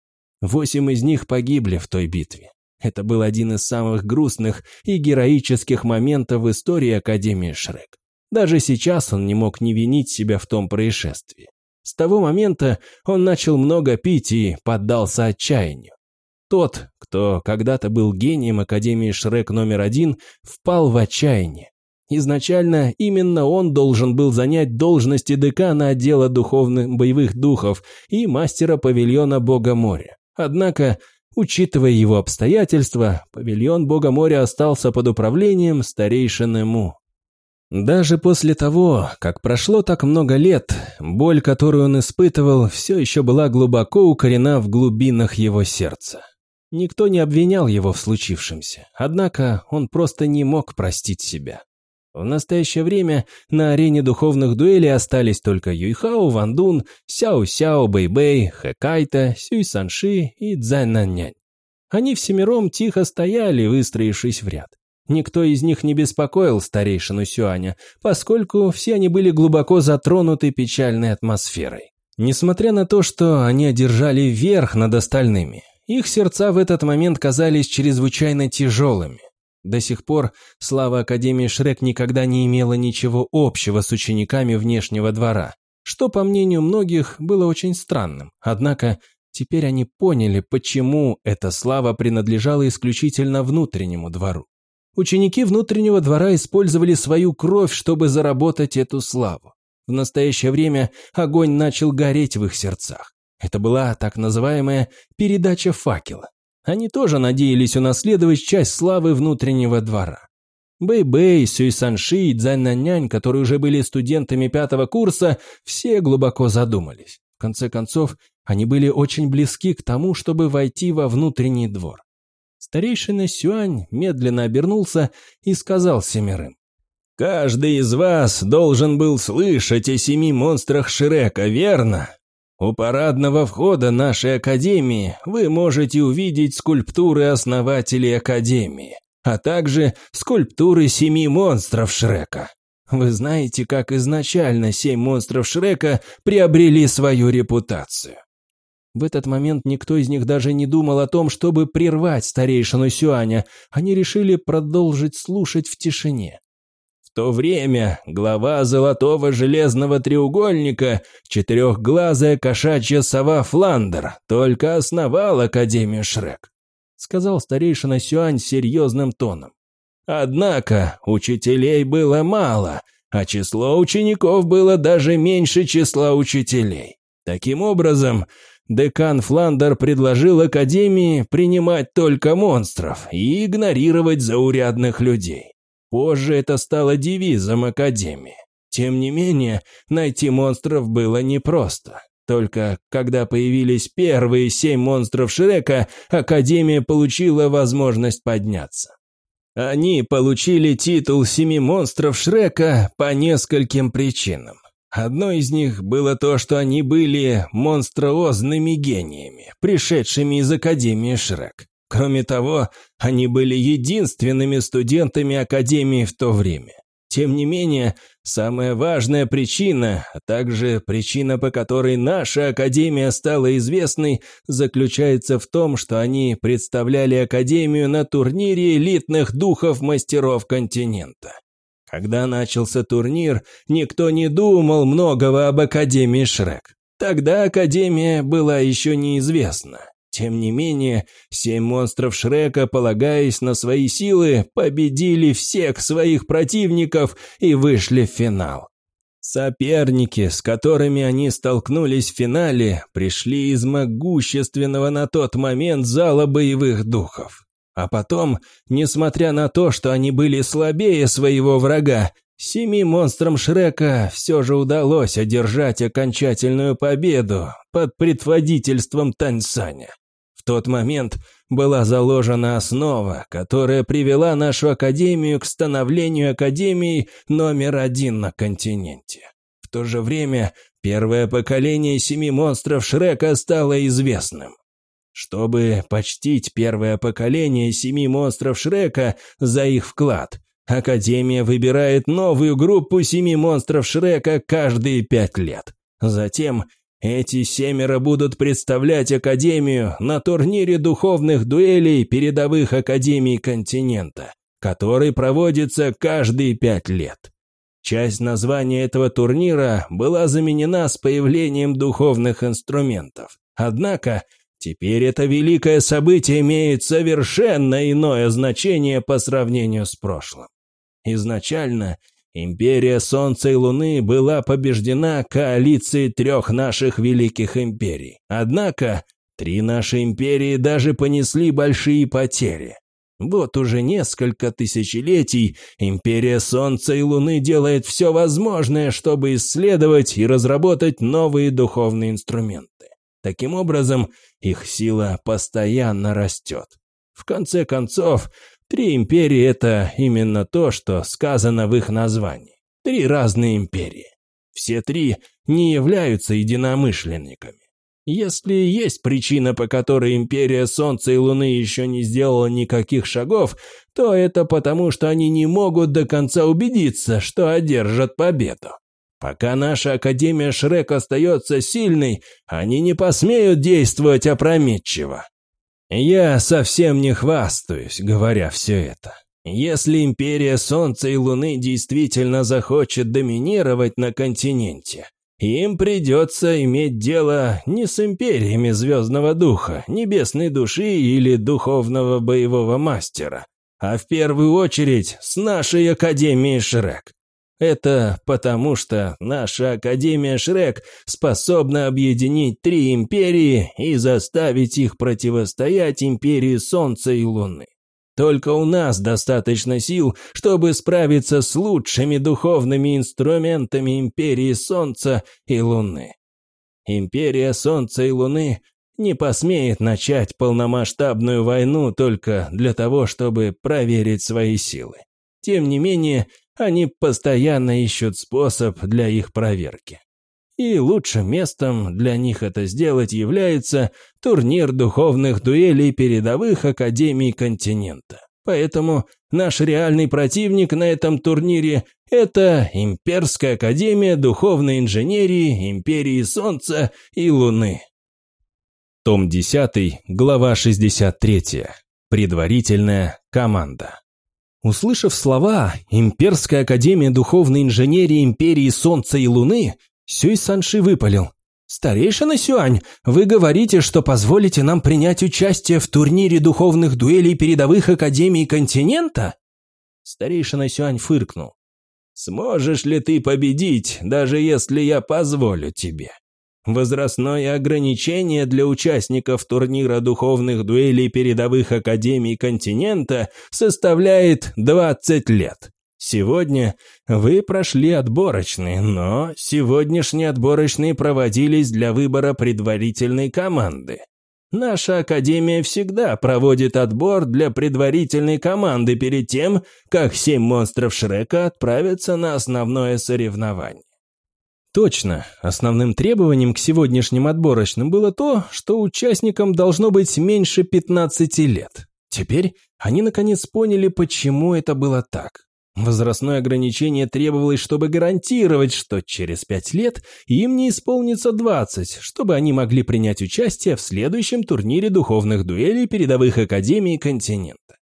Восемь из них погибли в той битве. Это был один из самых грустных и героических моментов в истории Академии Шрек. Даже сейчас он не мог не винить себя в том происшествии. С того момента он начал много пить и поддался отчаянию. Тот, кто когда-то был гением Академии Шрек номер один, впал в отчаяние. Изначально именно он должен был занять должности декана отдела духовных боевых духов и мастера павильона Бога моря. Однако, учитывая его обстоятельства, павильон Бога моря остался под управлением старейшины Му. Даже после того, как прошло так много лет, боль, которую он испытывал, все еще была глубоко укорена в глубинах его сердца. Никто не обвинял его в случившемся, однако он просто не мог простить себя. В настоящее время на арене духовных дуэлей остались только Юйхао, Вандун, Сяо-Сяо, Бэй-Бэй, Хэкайта, Сюй-Санши и Цзань-Нань. Они всемиром тихо стояли, выстроившись в ряд. Никто из них не беспокоил старейшину Сюаня, поскольку все они были глубоко затронуты печальной атмосферой. Несмотря на то, что они одержали верх над остальными, их сердца в этот момент казались чрезвычайно тяжелыми. До сих пор слава Академии Шрек никогда не имела ничего общего с учениками внешнего двора, что, по мнению многих, было очень странным. Однако теперь они поняли, почему эта слава принадлежала исключительно внутреннему двору. Ученики внутреннего двора использовали свою кровь, чтобы заработать эту славу. В настоящее время огонь начал гореть в их сердцах. Это была так называемая передача факела. Они тоже надеялись унаследовать часть славы внутреннего двора. Бэй-Бэй, Сюй-Санши и Цзань-Нянь, которые уже были студентами пятого курса, все глубоко задумались. В конце концов, они были очень близки к тому, чтобы войти во внутренний двор. Старейшина Сюань медленно обернулся и сказал семерым. «Каждый из вас должен был слышать о семи монстрах Шрека, верно? У парадного входа нашей Академии вы можете увидеть скульптуры основателей Академии, а также скульптуры семи монстров Шрека. Вы знаете, как изначально семь монстров Шрека приобрели свою репутацию. В этот момент никто из них даже не думал о том, чтобы прервать старейшину Сюаня. Они решили продолжить слушать в тишине. То время глава золотого железного треугольника, четырехглазая кошачья сова Фландер, только основал Академию Шрек, сказал старейшина Сюань серьезным тоном. Однако учителей было мало, а число учеников было даже меньше числа учителей. Таким образом, декан Фландер предложил Академии принимать только монстров и игнорировать заурядных людей. Позже это стало девизом Академии. Тем не менее, найти монстров было непросто. Только когда появились первые семь монстров Шрека, Академия получила возможность подняться. Они получили титул семи монстров Шрека по нескольким причинам. Одно из них было то, что они были монструозными гениями, пришедшими из Академии Шрек. Кроме того, они были единственными студентами Академии в то время. Тем не менее, самая важная причина, а также причина, по которой наша Академия стала известной, заключается в том, что они представляли Академию на турнире элитных духов мастеров континента. Когда начался турнир, никто не думал многого об Академии Шрек. Тогда Академия была еще неизвестна. Тем не менее, семь монстров Шрека, полагаясь на свои силы, победили всех своих противников и вышли в финал. Соперники, с которыми они столкнулись в финале, пришли из могущественного на тот момент зала боевых духов. А потом, несмотря на то, что они были слабее своего врага, семи монстрам Шрека все же удалось одержать окончательную победу под предводительством Таньсаня. В тот момент была заложена основа, которая привела нашу Академию к становлению Академии номер один на континенте. В то же время первое поколение семи монстров Шрека стало известным. Чтобы почтить первое поколение семи монстров Шрека за их вклад, Академия выбирает новую группу семи монстров Шрека каждые пять лет. Затем эти семеро будут представлять Академию на турнире духовных дуэлей передовых Академий континента, который проводится каждые пять лет. Часть названия этого турнира была заменена с появлением духовных инструментов. Однако, теперь это великое событие имеет совершенно иное значение по сравнению с прошлым. Изначально – Империя Солнца и Луны была побеждена коалицией трех наших великих империй. Однако, три наши империи даже понесли большие потери. Вот уже несколько тысячелетий Империя Солнца и Луны делает все возможное, чтобы исследовать и разработать новые духовные инструменты. Таким образом, их сила постоянно растет. В конце концов, Три империи – это именно то, что сказано в их названии. Три разные империи. Все три не являются единомышленниками. Если есть причина, по которой Империя Солнца и Луны еще не сделала никаких шагов, то это потому, что они не могут до конца убедиться, что одержат победу. Пока наша Академия Шрек остается сильной, они не посмеют действовать опрометчиво. Я совсем не хвастаюсь, говоря все это. Если Империя Солнца и Луны действительно захочет доминировать на континенте, им придется иметь дело не с империями Звездного Духа, Небесной Души или Духовного Боевого Мастера, а в первую очередь с нашей Академией Шрек. Это потому, что наша Академия Шрек способна объединить три империи и заставить их противостоять империи Солнца и Луны. Только у нас достаточно сил, чтобы справиться с лучшими духовными инструментами империи Солнца и Луны. Империя Солнца и Луны не посмеет начать полномасштабную войну только для того, чтобы проверить свои силы. Тем не менее, они постоянно ищут способ для их проверки. И лучшим местом для них это сделать является турнир духовных дуэлей передовых академий континента. Поэтому наш реальный противник на этом турнире – это Имперская академия духовной инженерии Империи Солнца и Луны. Том 10, глава 63. Предварительная команда. Услышав слова «Имперская академия духовной инженерии Империи Солнца и Луны», Сюй Санши выпалил. «Старейшина Сюань, вы говорите, что позволите нам принять участие в турнире духовных дуэлей передовых академий континента?» Старейшина Сюань фыркнул. «Сможешь ли ты победить, даже если я позволю тебе?» Возрастное ограничение для участников турнира духовных дуэлей передовых академий континента составляет 20 лет. Сегодня вы прошли отборочные, но сегодняшние отборочные проводились для выбора предварительной команды. Наша академия всегда проводит отбор для предварительной команды перед тем, как семь монстров Шрека отправятся на основное соревнование. Точно, основным требованием к сегодняшним отборочным было то, что участникам должно быть меньше 15 лет. Теперь они наконец поняли, почему это было так. Возрастное ограничение требовалось, чтобы гарантировать, что через пять лет им не исполнится двадцать, чтобы они могли принять участие в следующем турнире духовных дуэлей передовых академий континента.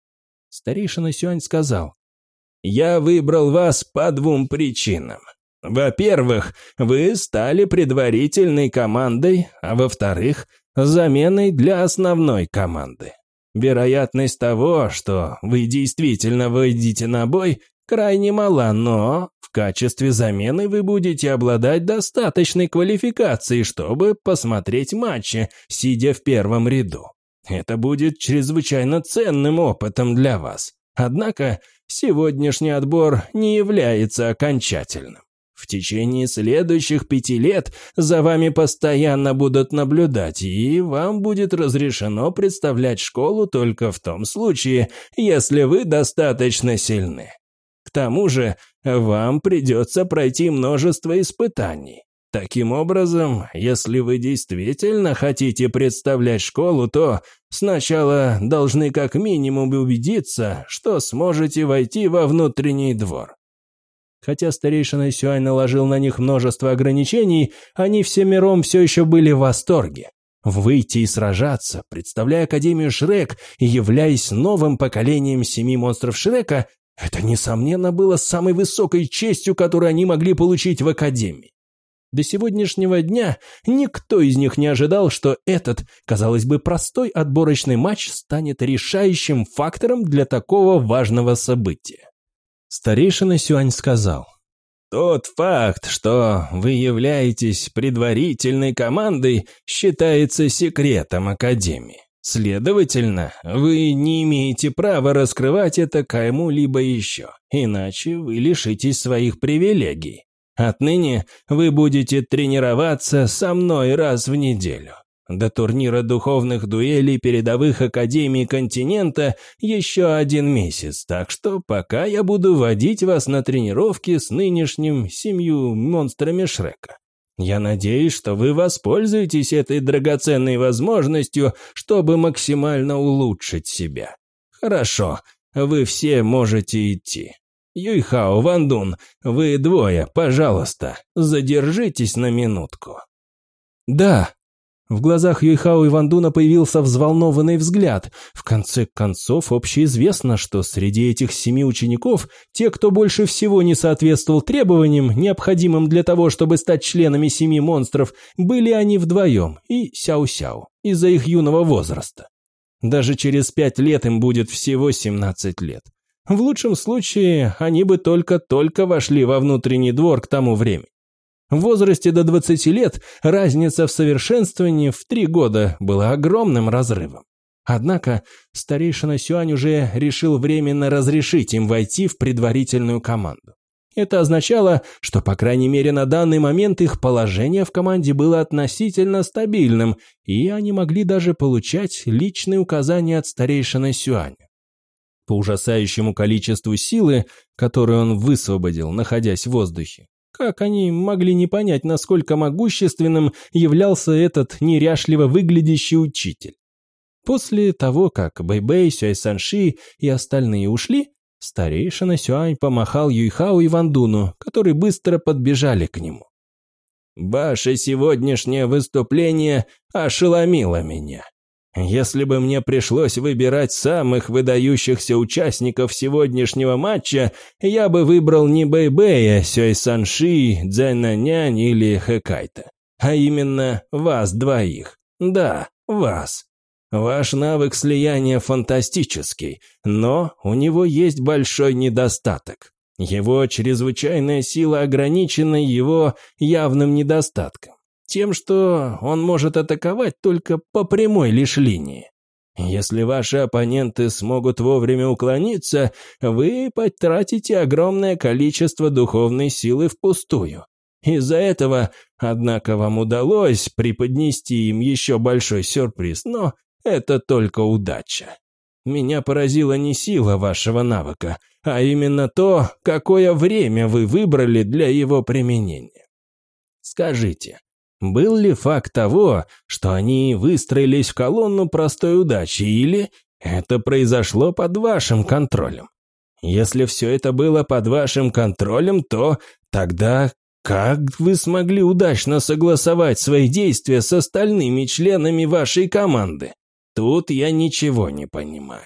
Старейшина Сюань сказал, «Я выбрал вас по двум причинам. Во-первых, вы стали предварительной командой, а во-вторых, заменой для основной команды. Вероятность того, что вы действительно выйдете на бой, крайне мала, но в качестве замены вы будете обладать достаточной квалификацией, чтобы посмотреть матчи, сидя в первом ряду. Это будет чрезвычайно ценным опытом для вас. Однако сегодняшний отбор не является окончательным. В течение следующих пяти лет за вами постоянно будут наблюдать, и вам будет разрешено представлять школу только в том случае, если вы достаточно сильны. К тому же, вам придется пройти множество испытаний. Таким образом, если вы действительно хотите представлять школу, то сначала должны как минимум убедиться, что сможете войти во внутренний двор. Хотя старейшина Сюань наложил на них множество ограничений, они всемиром все еще были в восторге. Выйти и сражаться, представляя Академию Шрек и являясь новым поколением семи монстров Шрека, это, несомненно, было самой высокой честью, которую они могли получить в Академии. До сегодняшнего дня никто из них не ожидал, что этот, казалось бы, простой отборочный матч станет решающим фактором для такого важного события. Старейшина Сюань сказал, «Тот факт, что вы являетесь предварительной командой, считается секретом Академии. Следовательно, вы не имеете права раскрывать это кому-либо еще, иначе вы лишитесь своих привилегий. Отныне вы будете тренироваться со мной раз в неделю. До турнира духовных дуэлей передовых академий континента еще один месяц, так что пока я буду водить вас на тренировки с нынешним семью монстрами Шрека. Я надеюсь, что вы воспользуетесь этой драгоценной возможностью, чтобы максимально улучшить себя. Хорошо, вы все можете идти. Юйхао, Вандун, вы двое, пожалуйста, задержитесь на минутку. Да, в глазах Юйхао и Вандуна появился взволнованный взгляд. В конце концов, общеизвестно, что среди этих семи учеников те, кто больше всего не соответствовал требованиям, необходимым для того, чтобы стать членами семи монстров, были они вдвоем и Сяо-Сяо из-за их юного возраста. Даже через пять лет им будет всего 17 лет. В лучшем случае, они бы только-только вошли во внутренний двор к тому времени. В возрасте до 20 лет разница в совершенствовании в три года была огромным разрывом. Однако старейшина Сюань уже решил временно разрешить им войти в предварительную команду. Это означало, что, по крайней мере, на данный момент их положение в команде было относительно стабильным, и они могли даже получать личные указания от старейшины Сюаня. По ужасающему количеству силы, которую он высвободил, находясь в воздухе, как они могли не понять, насколько могущественным являлся этот неряшливо выглядящий учитель? После того, как Бэйбэй, Сюай Санши и остальные ушли, старейшина Сюань помахал Юйхао и Вандуну, которые быстро подбежали к нему. «Ваше сегодняшнее выступление ошеломило меня. Если бы мне пришлось выбирать самых выдающихся участников сегодняшнего матча, я бы выбрал не Бэйбэя, Сёй Санши, Цзэнанянь или Хэкайта, а именно вас двоих. Да, вас. Ваш навык слияния фантастический, но у него есть большой недостаток. Его чрезвычайная сила ограничена его явным недостатком тем, что он может атаковать только по прямой лишь линии. Если ваши оппоненты смогут вовремя уклониться, вы потратите огромное количество духовной силы впустую. Из-за этого, однако, вам удалось преподнести им еще большой сюрприз, но это только удача. Меня поразила не сила вашего навыка, а именно то, какое время вы выбрали для его применения. Скажите, был ли факт того, что они выстроились в колонну простой удачи, или это произошло под вашим контролем? Если все это было под вашим контролем, то тогда как вы смогли удачно согласовать свои действия с остальными членами вашей команды? Тут я ничего не понимаю.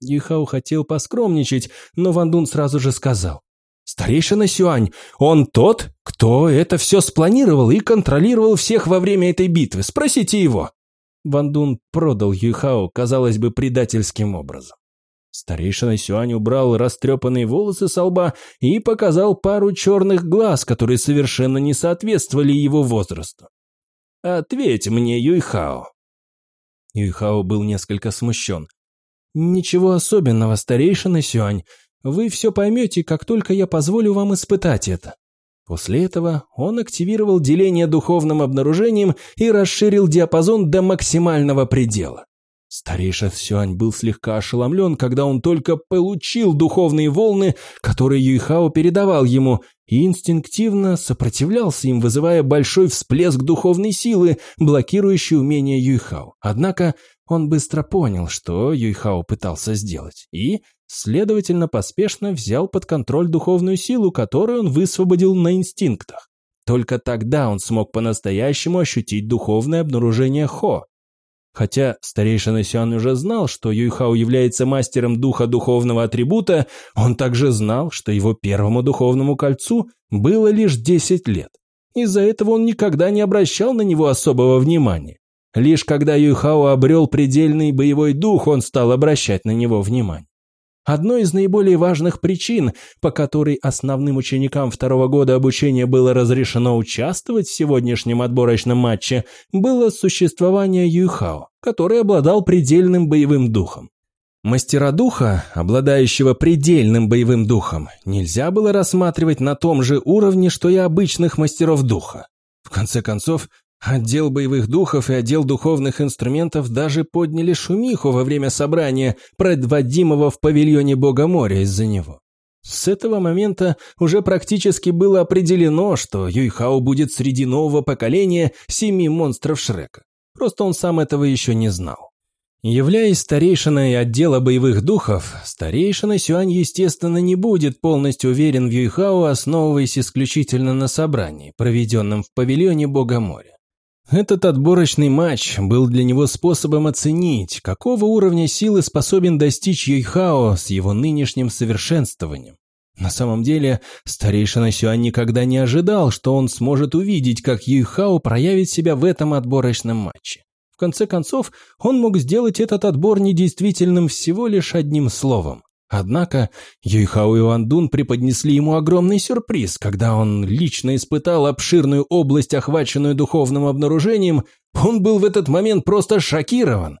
Юйхао хотел поскромничать, но Ван Дун сразу же сказал. «Старейшина Сюань, он тот, кто это все спланировал и контролировал всех во время этой битвы. Спросите его». Ван Дун продал Юйхао, казалось бы, предательским образом. Старейшина Сюань убрал растрепанные волосы со лба и показал пару черных глаз, которые совершенно не соответствовали его возрасту. «Ответь мне, Юйхао». Юйхао был несколько смущен. «Ничего особенного, старейшина Сюань. Вы все поймете, как только я позволю вам испытать это». После этого он активировал деление духовным обнаружением и расширил диапазон до максимального предела. Старейший Сюань был слегка ошеломлен, когда он только получил духовные волны, которые Юйхао передавал ему, и инстинктивно сопротивлялся им, вызывая большой всплеск духовной силы, блокирующий умение Юйхао. Однако он быстро понял, что Юйхао пытался сделать, и, следовательно, поспешно взял под контроль духовную силу, которую он высвободил на инстинктах. Только тогда он смог по-настоящему ощутить духовное обнаружение Хо. Хотя старейшина Сюан уже знал, что Юйхао является мастером духа духовного атрибута, он также знал, что его первому духовному кольцу было лишь 10 лет. Из-за этого он никогда не обращал на него особого внимания. Лишь когда Юйхао обрел предельный боевой дух, он стал обращать на него внимание. Одной из наиболее важных причин, по которой основным ученикам второго года обучения было разрешено участвовать в сегодняшнем отборочном матче, было существование Юйхао, который обладал предельным боевым духом. Мастера духа, обладающего предельным боевым духом, нельзя было рассматривать на том же уровне, что и обычных мастеров духа. В конце концов, Отдел боевых духов и отдел духовных инструментов даже подняли шумиху во время собрания, предводимого в павильоне Бога моря из-за него. С этого момента уже практически было определено, что Юйхао будет среди нового поколения семи монстров Шрека. Просто он сам этого еще не знал. Являясь старейшиной отдела боевых духов, старейшина Сюань, естественно, не будет полностью уверен в Юйхао, основываясь исключительно на собрании, проведенном в павильоне Бога моря. Этот отборочный матч был для него способом оценить, какого уровня силы способен достичь Юйхао с его нынешним совершенствованием. На самом деле, старейшина Сюань никогда не ожидал, что он сможет увидеть, как Юйхао проявит себя в этом отборочном матче. В конце концов, он мог сделать этот отбор недействительным всего лишь одним словом. Однако Юйхао и Вандун преподнесли ему огромный сюрприз, когда он лично испытал обширную область, охваченную духовным обнаружением, он был в этот момент просто шокирован.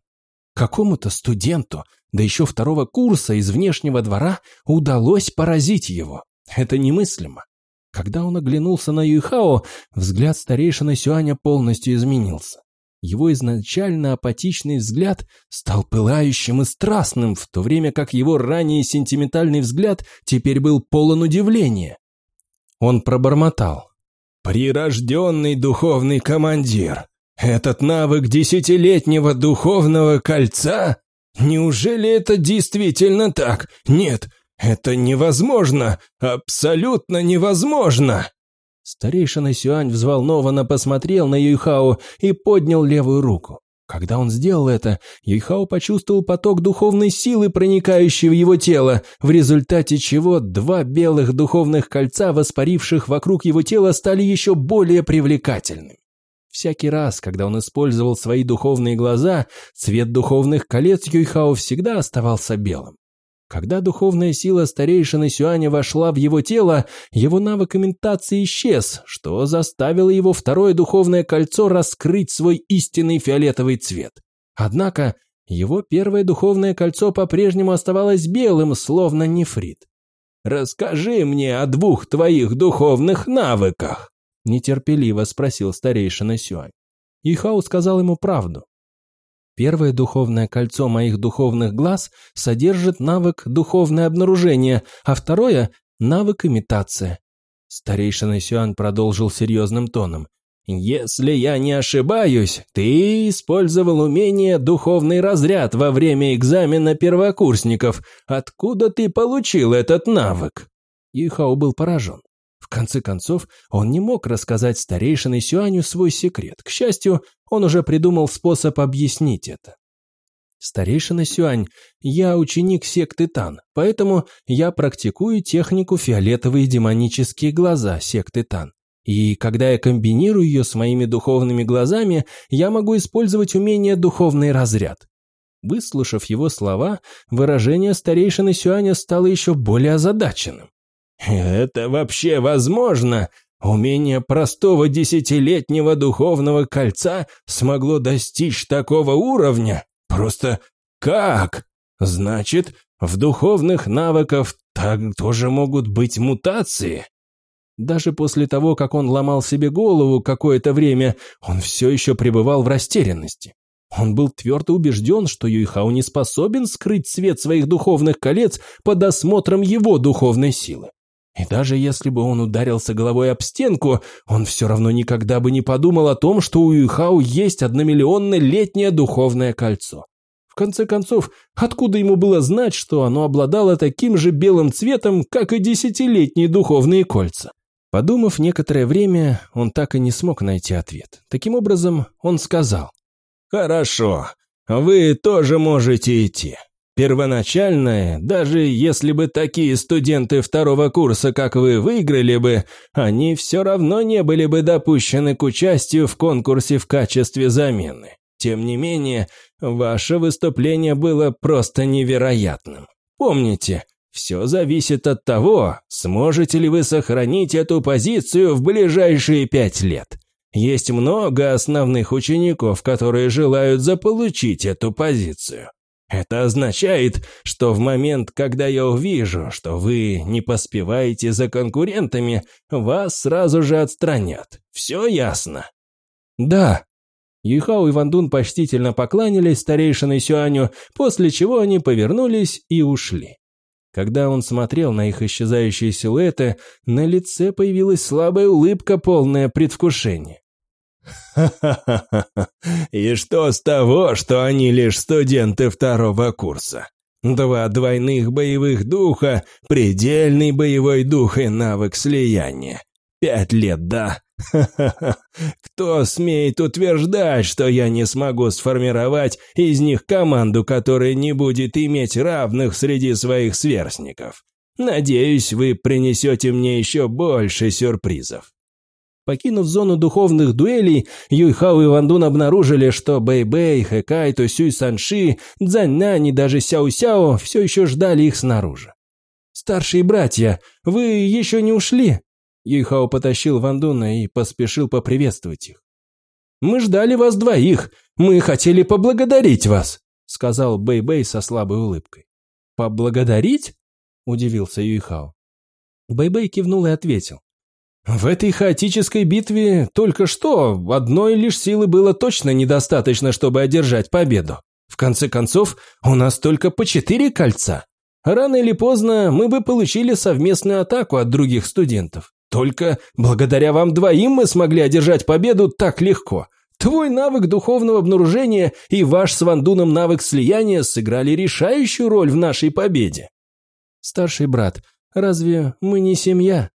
Какому-то студенту, да еще второго курса из внешнего двора, удалось поразить его. Это немыслимо. Когда он оглянулся на Юйхао, взгляд старейшины Сюаня полностью изменился. Его изначально апатичный взгляд стал пылающим и страстным, в то время как его ранее сентиментальный взгляд теперь был полон удивления. Он пробормотал. «Прирожденный духовный командир! Этот навык десятилетнего духовного кольца? Неужели это действительно так? Нет, это невозможно! Абсолютно невозможно!» Старейшина Сюань взволнованно посмотрел на Юйхао и поднял левую руку. Когда он сделал это, Юйхао почувствовал поток духовной силы, проникающей в его тело, в результате чего два белых духовных кольца, воспаривших вокруг его тела, стали еще более привлекательными. Всякий раз, когда он использовал свои духовные глаза, цвет духовных колец Юйхао всегда оставался белым. Когда духовная сила старейшины Сюаня вошла в его тело, его навык имитации исчез, что заставило его второе духовное кольцо раскрыть свой истинный фиолетовый цвет. Однако его первое духовное кольцо по-прежнему оставалось белым, словно нефрит. «Расскажи мне о двух твоих духовных навыках», – нетерпеливо спросил старейшина Сюань. Ихау сказал ему правду. Первое духовное кольцо моих духовных глаз содержит навык духовное обнаружение, а второе – навык имитация. Старейшина Сюан продолжил серьезным тоном. Если я не ошибаюсь, ты использовал умение «Духовный разряд» во время экзамена первокурсников. Откуда ты получил этот навык?» Ихао был поражен. В конце концов, он не мог рассказать старейшине Сюаню свой секрет. К счастью, он уже придумал способ объяснить это. Старейшина Сюань, я ученик секты Тан, поэтому я практикую технику фиолетовые демонические глаза секты Тан. И когда я комбинирую ее с моими духовными глазами, я могу использовать умение «Духовный разряд». Выслушав его слова, выражение старейшины Сюаня стало еще более озадаченным. «Это вообще возможно? Умение простого десятилетнего духовного кольца смогло достичь такого уровня? Просто как? Значит, в духовных навыках так тоже могут быть мутации?» Даже после того, как он ломал себе голову какое-то время, он все еще пребывал в растерянности. Он был твердо убежден, что Юйхао не способен скрыть цвет своих духовных колец под осмотром его духовной силы. И даже если бы он ударился головой об стенку, он все равно никогда бы не подумал о том, что у Юйхао есть одномиллионное летнее духовное кольцо. В конце концов, откуда ему было знать, что оно обладало таким же белым цветом, как и десятилетние духовные кольца? Подумав некоторое время, он так и не смог найти ответ. Таким образом, он сказал. «Хорошо, вы тоже можете идти. Первоначальное, даже если бы такие студенты второго курса, как вы, выиграли бы, они все равно не были бы допущены к участию в конкурсе в качестве замены. Тем не менее, ваше выступление было просто невероятным. Помните, все зависит от того, сможете ли вы сохранить эту позицию в ближайшие пять лет. Есть много основных учеников, которые желают заполучить эту позицию. Это означает, что в момент, когда я увижу, что вы не поспеваете за конкурентами, вас сразу же отстранят. Все ясно? Да. Юйхао и Вандун почтительно покланялись старейшине Сюаню, после чего они повернулись и ушли. Когда он смотрел на их исчезающие силуэты, на лице появилась слабая улыбка, полная предвкушения. «Ха-ха-ха! И что с того, что они лишь студенты второго курса? Два двойных боевых духа, предельный боевой дух и навык слияния. Пять лет, да? Ха-ха-ха! Кто смеет утверждать, что я не смогу сформировать из них команду, которая не будет иметь равных среди своих сверстников? Надеюсь, вы принесете мне еще больше сюрпризов. Покинув зону духовных дуэлей, Юйхао и Вандун обнаружили, что Бэй-Бэй, Хэкай, Тусюй Санши, Цзань-Нань и даже Сяо-Сяо все еще ждали их снаружи. «Старшие братья, вы еще не ушли?» Юйхао потащил Вандуна и поспешил поприветствовать их. «Мы ждали вас двоих, мы хотели поблагодарить вас», сказал Бэй-Бэй со слабой улыбкой. «Поблагодарить?» – удивился Юйхао. Бэй-Бэй кивнул и ответил. В этой хаотической битве только что одной лишь силы было точно недостаточно, чтобы одержать победу. В конце концов, у нас только по четыре кольца. Рано или поздно мы бы получили совместную атаку от других студентов. Только благодаря вам двоим мы смогли одержать победу так легко. Твой навык духовного обнаружения и ваш с Вандуном навык слияния сыграли решающую роль в нашей победе. Старший брат, разве мы не семья?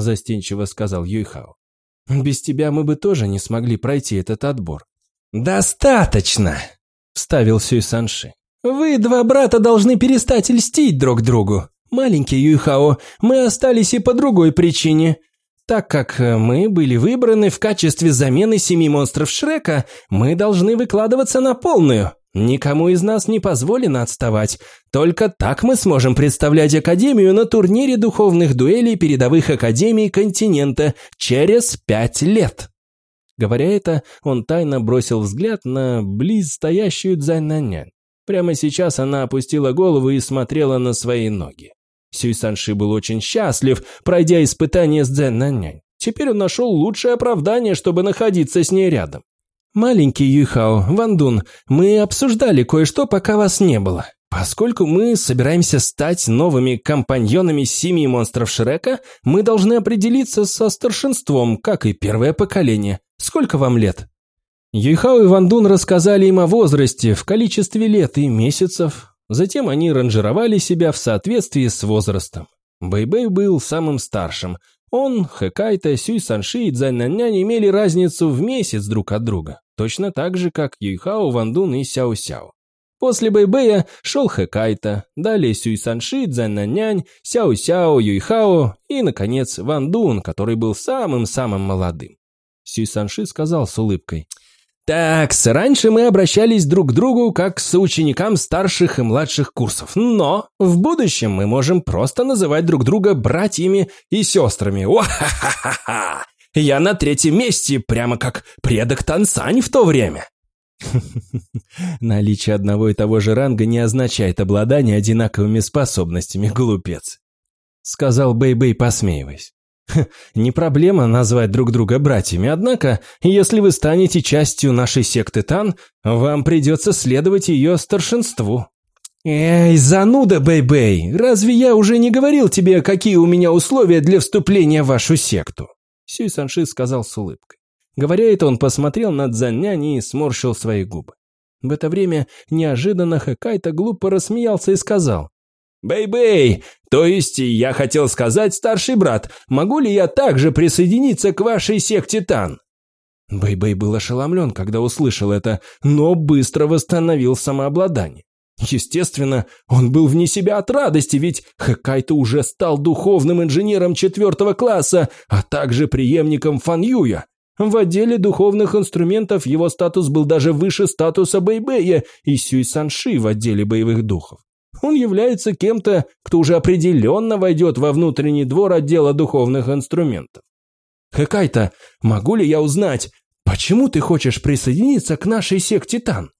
Застенчиво сказал Юйхао. «Без тебя мы бы тоже не смогли пройти этот отбор». «Достаточно!» – вставил Сюй Санши. «Вы, два брата, должны перестать льстить друг другу. Маленький Юйхао, мы остались и по другой причине. Так как мы были выбраны в качестве замены семи монстров Шрека, мы должны выкладываться на полную. Никому из нас не позволено отставать. Только так мы сможем представлять Академию на турнире духовных дуэлей передовых Академий континента через пять лет. Говоря это, он тайно бросил взгляд на близ стоящую Цзань-Нанянь. Прямо сейчас она опустила голову и смотрела на свои ноги. Сюй Санши был очень счастлив, пройдя испытание с Цзэн-Нанянь. Теперь он нашел лучшее оправдание, чтобы находиться с ней рядом. «Маленький Юйхао, Вандун, мы обсуждали кое-что, пока вас не было. Поскольку мы собираемся стать новыми компаньонами семьи монстров Шрека, мы должны определиться со старшинством, как и первое поколение. Сколько вам лет?» Юйхао и Ван Дун рассказали им о возрасте в количестве лет и месяцев. Затем они ранжировали себя в соответствии с возрастом. Бэйбэй -бэй был самым старшим. Он, Хэкайта, Сюй Санши и Цзяньнянь имели разницу в месяц друг от друга, точно так же, как Юйхао, Ван Дун и Сяо Сяо. После Бэйбэя шел Хэкайта, далее Сюй Санши, Цзяньнянь, Сяо Сяо, Юйхао и, наконец, Ван Дун, который был самым-самым молодым. Сюй Санши сказал с улыбкой – так, раньше мы обращались друг к другу как с ученикам старших и младших курсов, но в будущем мы можем просто называть друг друга братьями и сестрами. О-ха-ха-ха! Я на третьем месте, прямо как предок Тансань в то время. Наличие одного и того же ранга не означает обладание одинаковыми способностями, глупец. Сказал Бэй-Бэй, посмеиваясь. Не проблема назвать друг друга братьями, однако, если вы станете частью нашей секты Тан, вам придется следовать ее старшинству. Эй, зануда, Бэй-Бэй, разве я уже не говорил тебе, какие у меня условия для вступления в вашу секту? Сюй Санши сказал с улыбкой. Говоря это, он посмотрел на Цзаннянь и сморщил свои губы. В это время неожиданно Хэкайто глупо рассмеялся и сказал, «Бэй-бэй! То есть я хотел сказать, старший брат, могу ли я также присоединиться к вашей секте Тан?» Бэй-бэй был ошеломлен, когда услышал это, но быстро восстановил самообладание. Естественно, он был вне себя от радости, ведь Хэкайто уже стал духовным инженером четвертого класса, а также преемником Фан Юя. В отделе духовных инструментов его статус был даже выше статуса Бэйбэя и Сюй Санши в отделе боевых духов. Он является кем-то, кто уже определенно войдет во внутренний двор отдела духовных инструментов. Хакайта, могу ли я узнать, почему ты хочешь присоединиться к нашей секте Тан?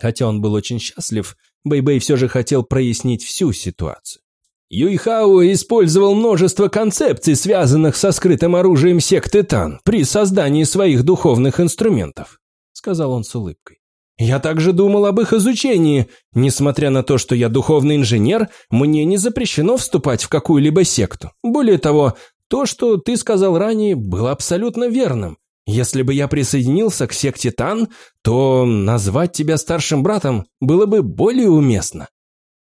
Хотя он был очень счастлив, Бэйбэй -Бэй все же хотел прояснить всю ситуацию. Юйхао использовал множество концепций, связанных со скрытым оружием секты Тан при создании своих духовных инструментов, сказал он с улыбкой. Я также думал об их изучении. Несмотря на то, что я духовный инженер, мне не запрещено вступать в какую-либо секту. Более того, то, что ты сказал ранее, было абсолютно верным. Если бы я присоединился к секте Тан, то назвать тебя старшим братом было бы более уместно.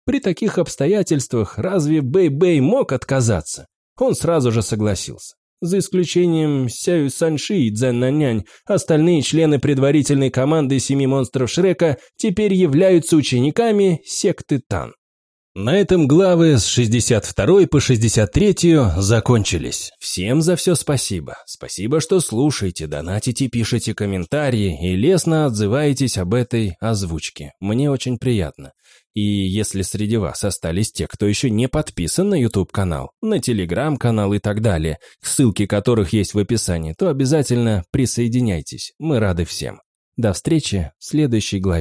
При таких обстоятельствах разве Бэй-Бэй мог отказаться? Он сразу же согласился. За исключением Сяю Санши и Цзэн Нанянь, остальные члены предварительной команды семи монстров Шрека теперь являются учениками секты Тан. На этом главы с 62 по 63 закончились. Всем за все спасибо. Спасибо, что слушаете, донатите, пишете комментарии и лестно отзываетесь об этой озвучке. Мне очень приятно. И если среди вас остались те, кто еще не подписан на YouTube-канал, на Telegram-канал и так далее, ссылки которых есть в описании, то обязательно присоединяйтесь. Мы рады всем. До встречи в следующей главе.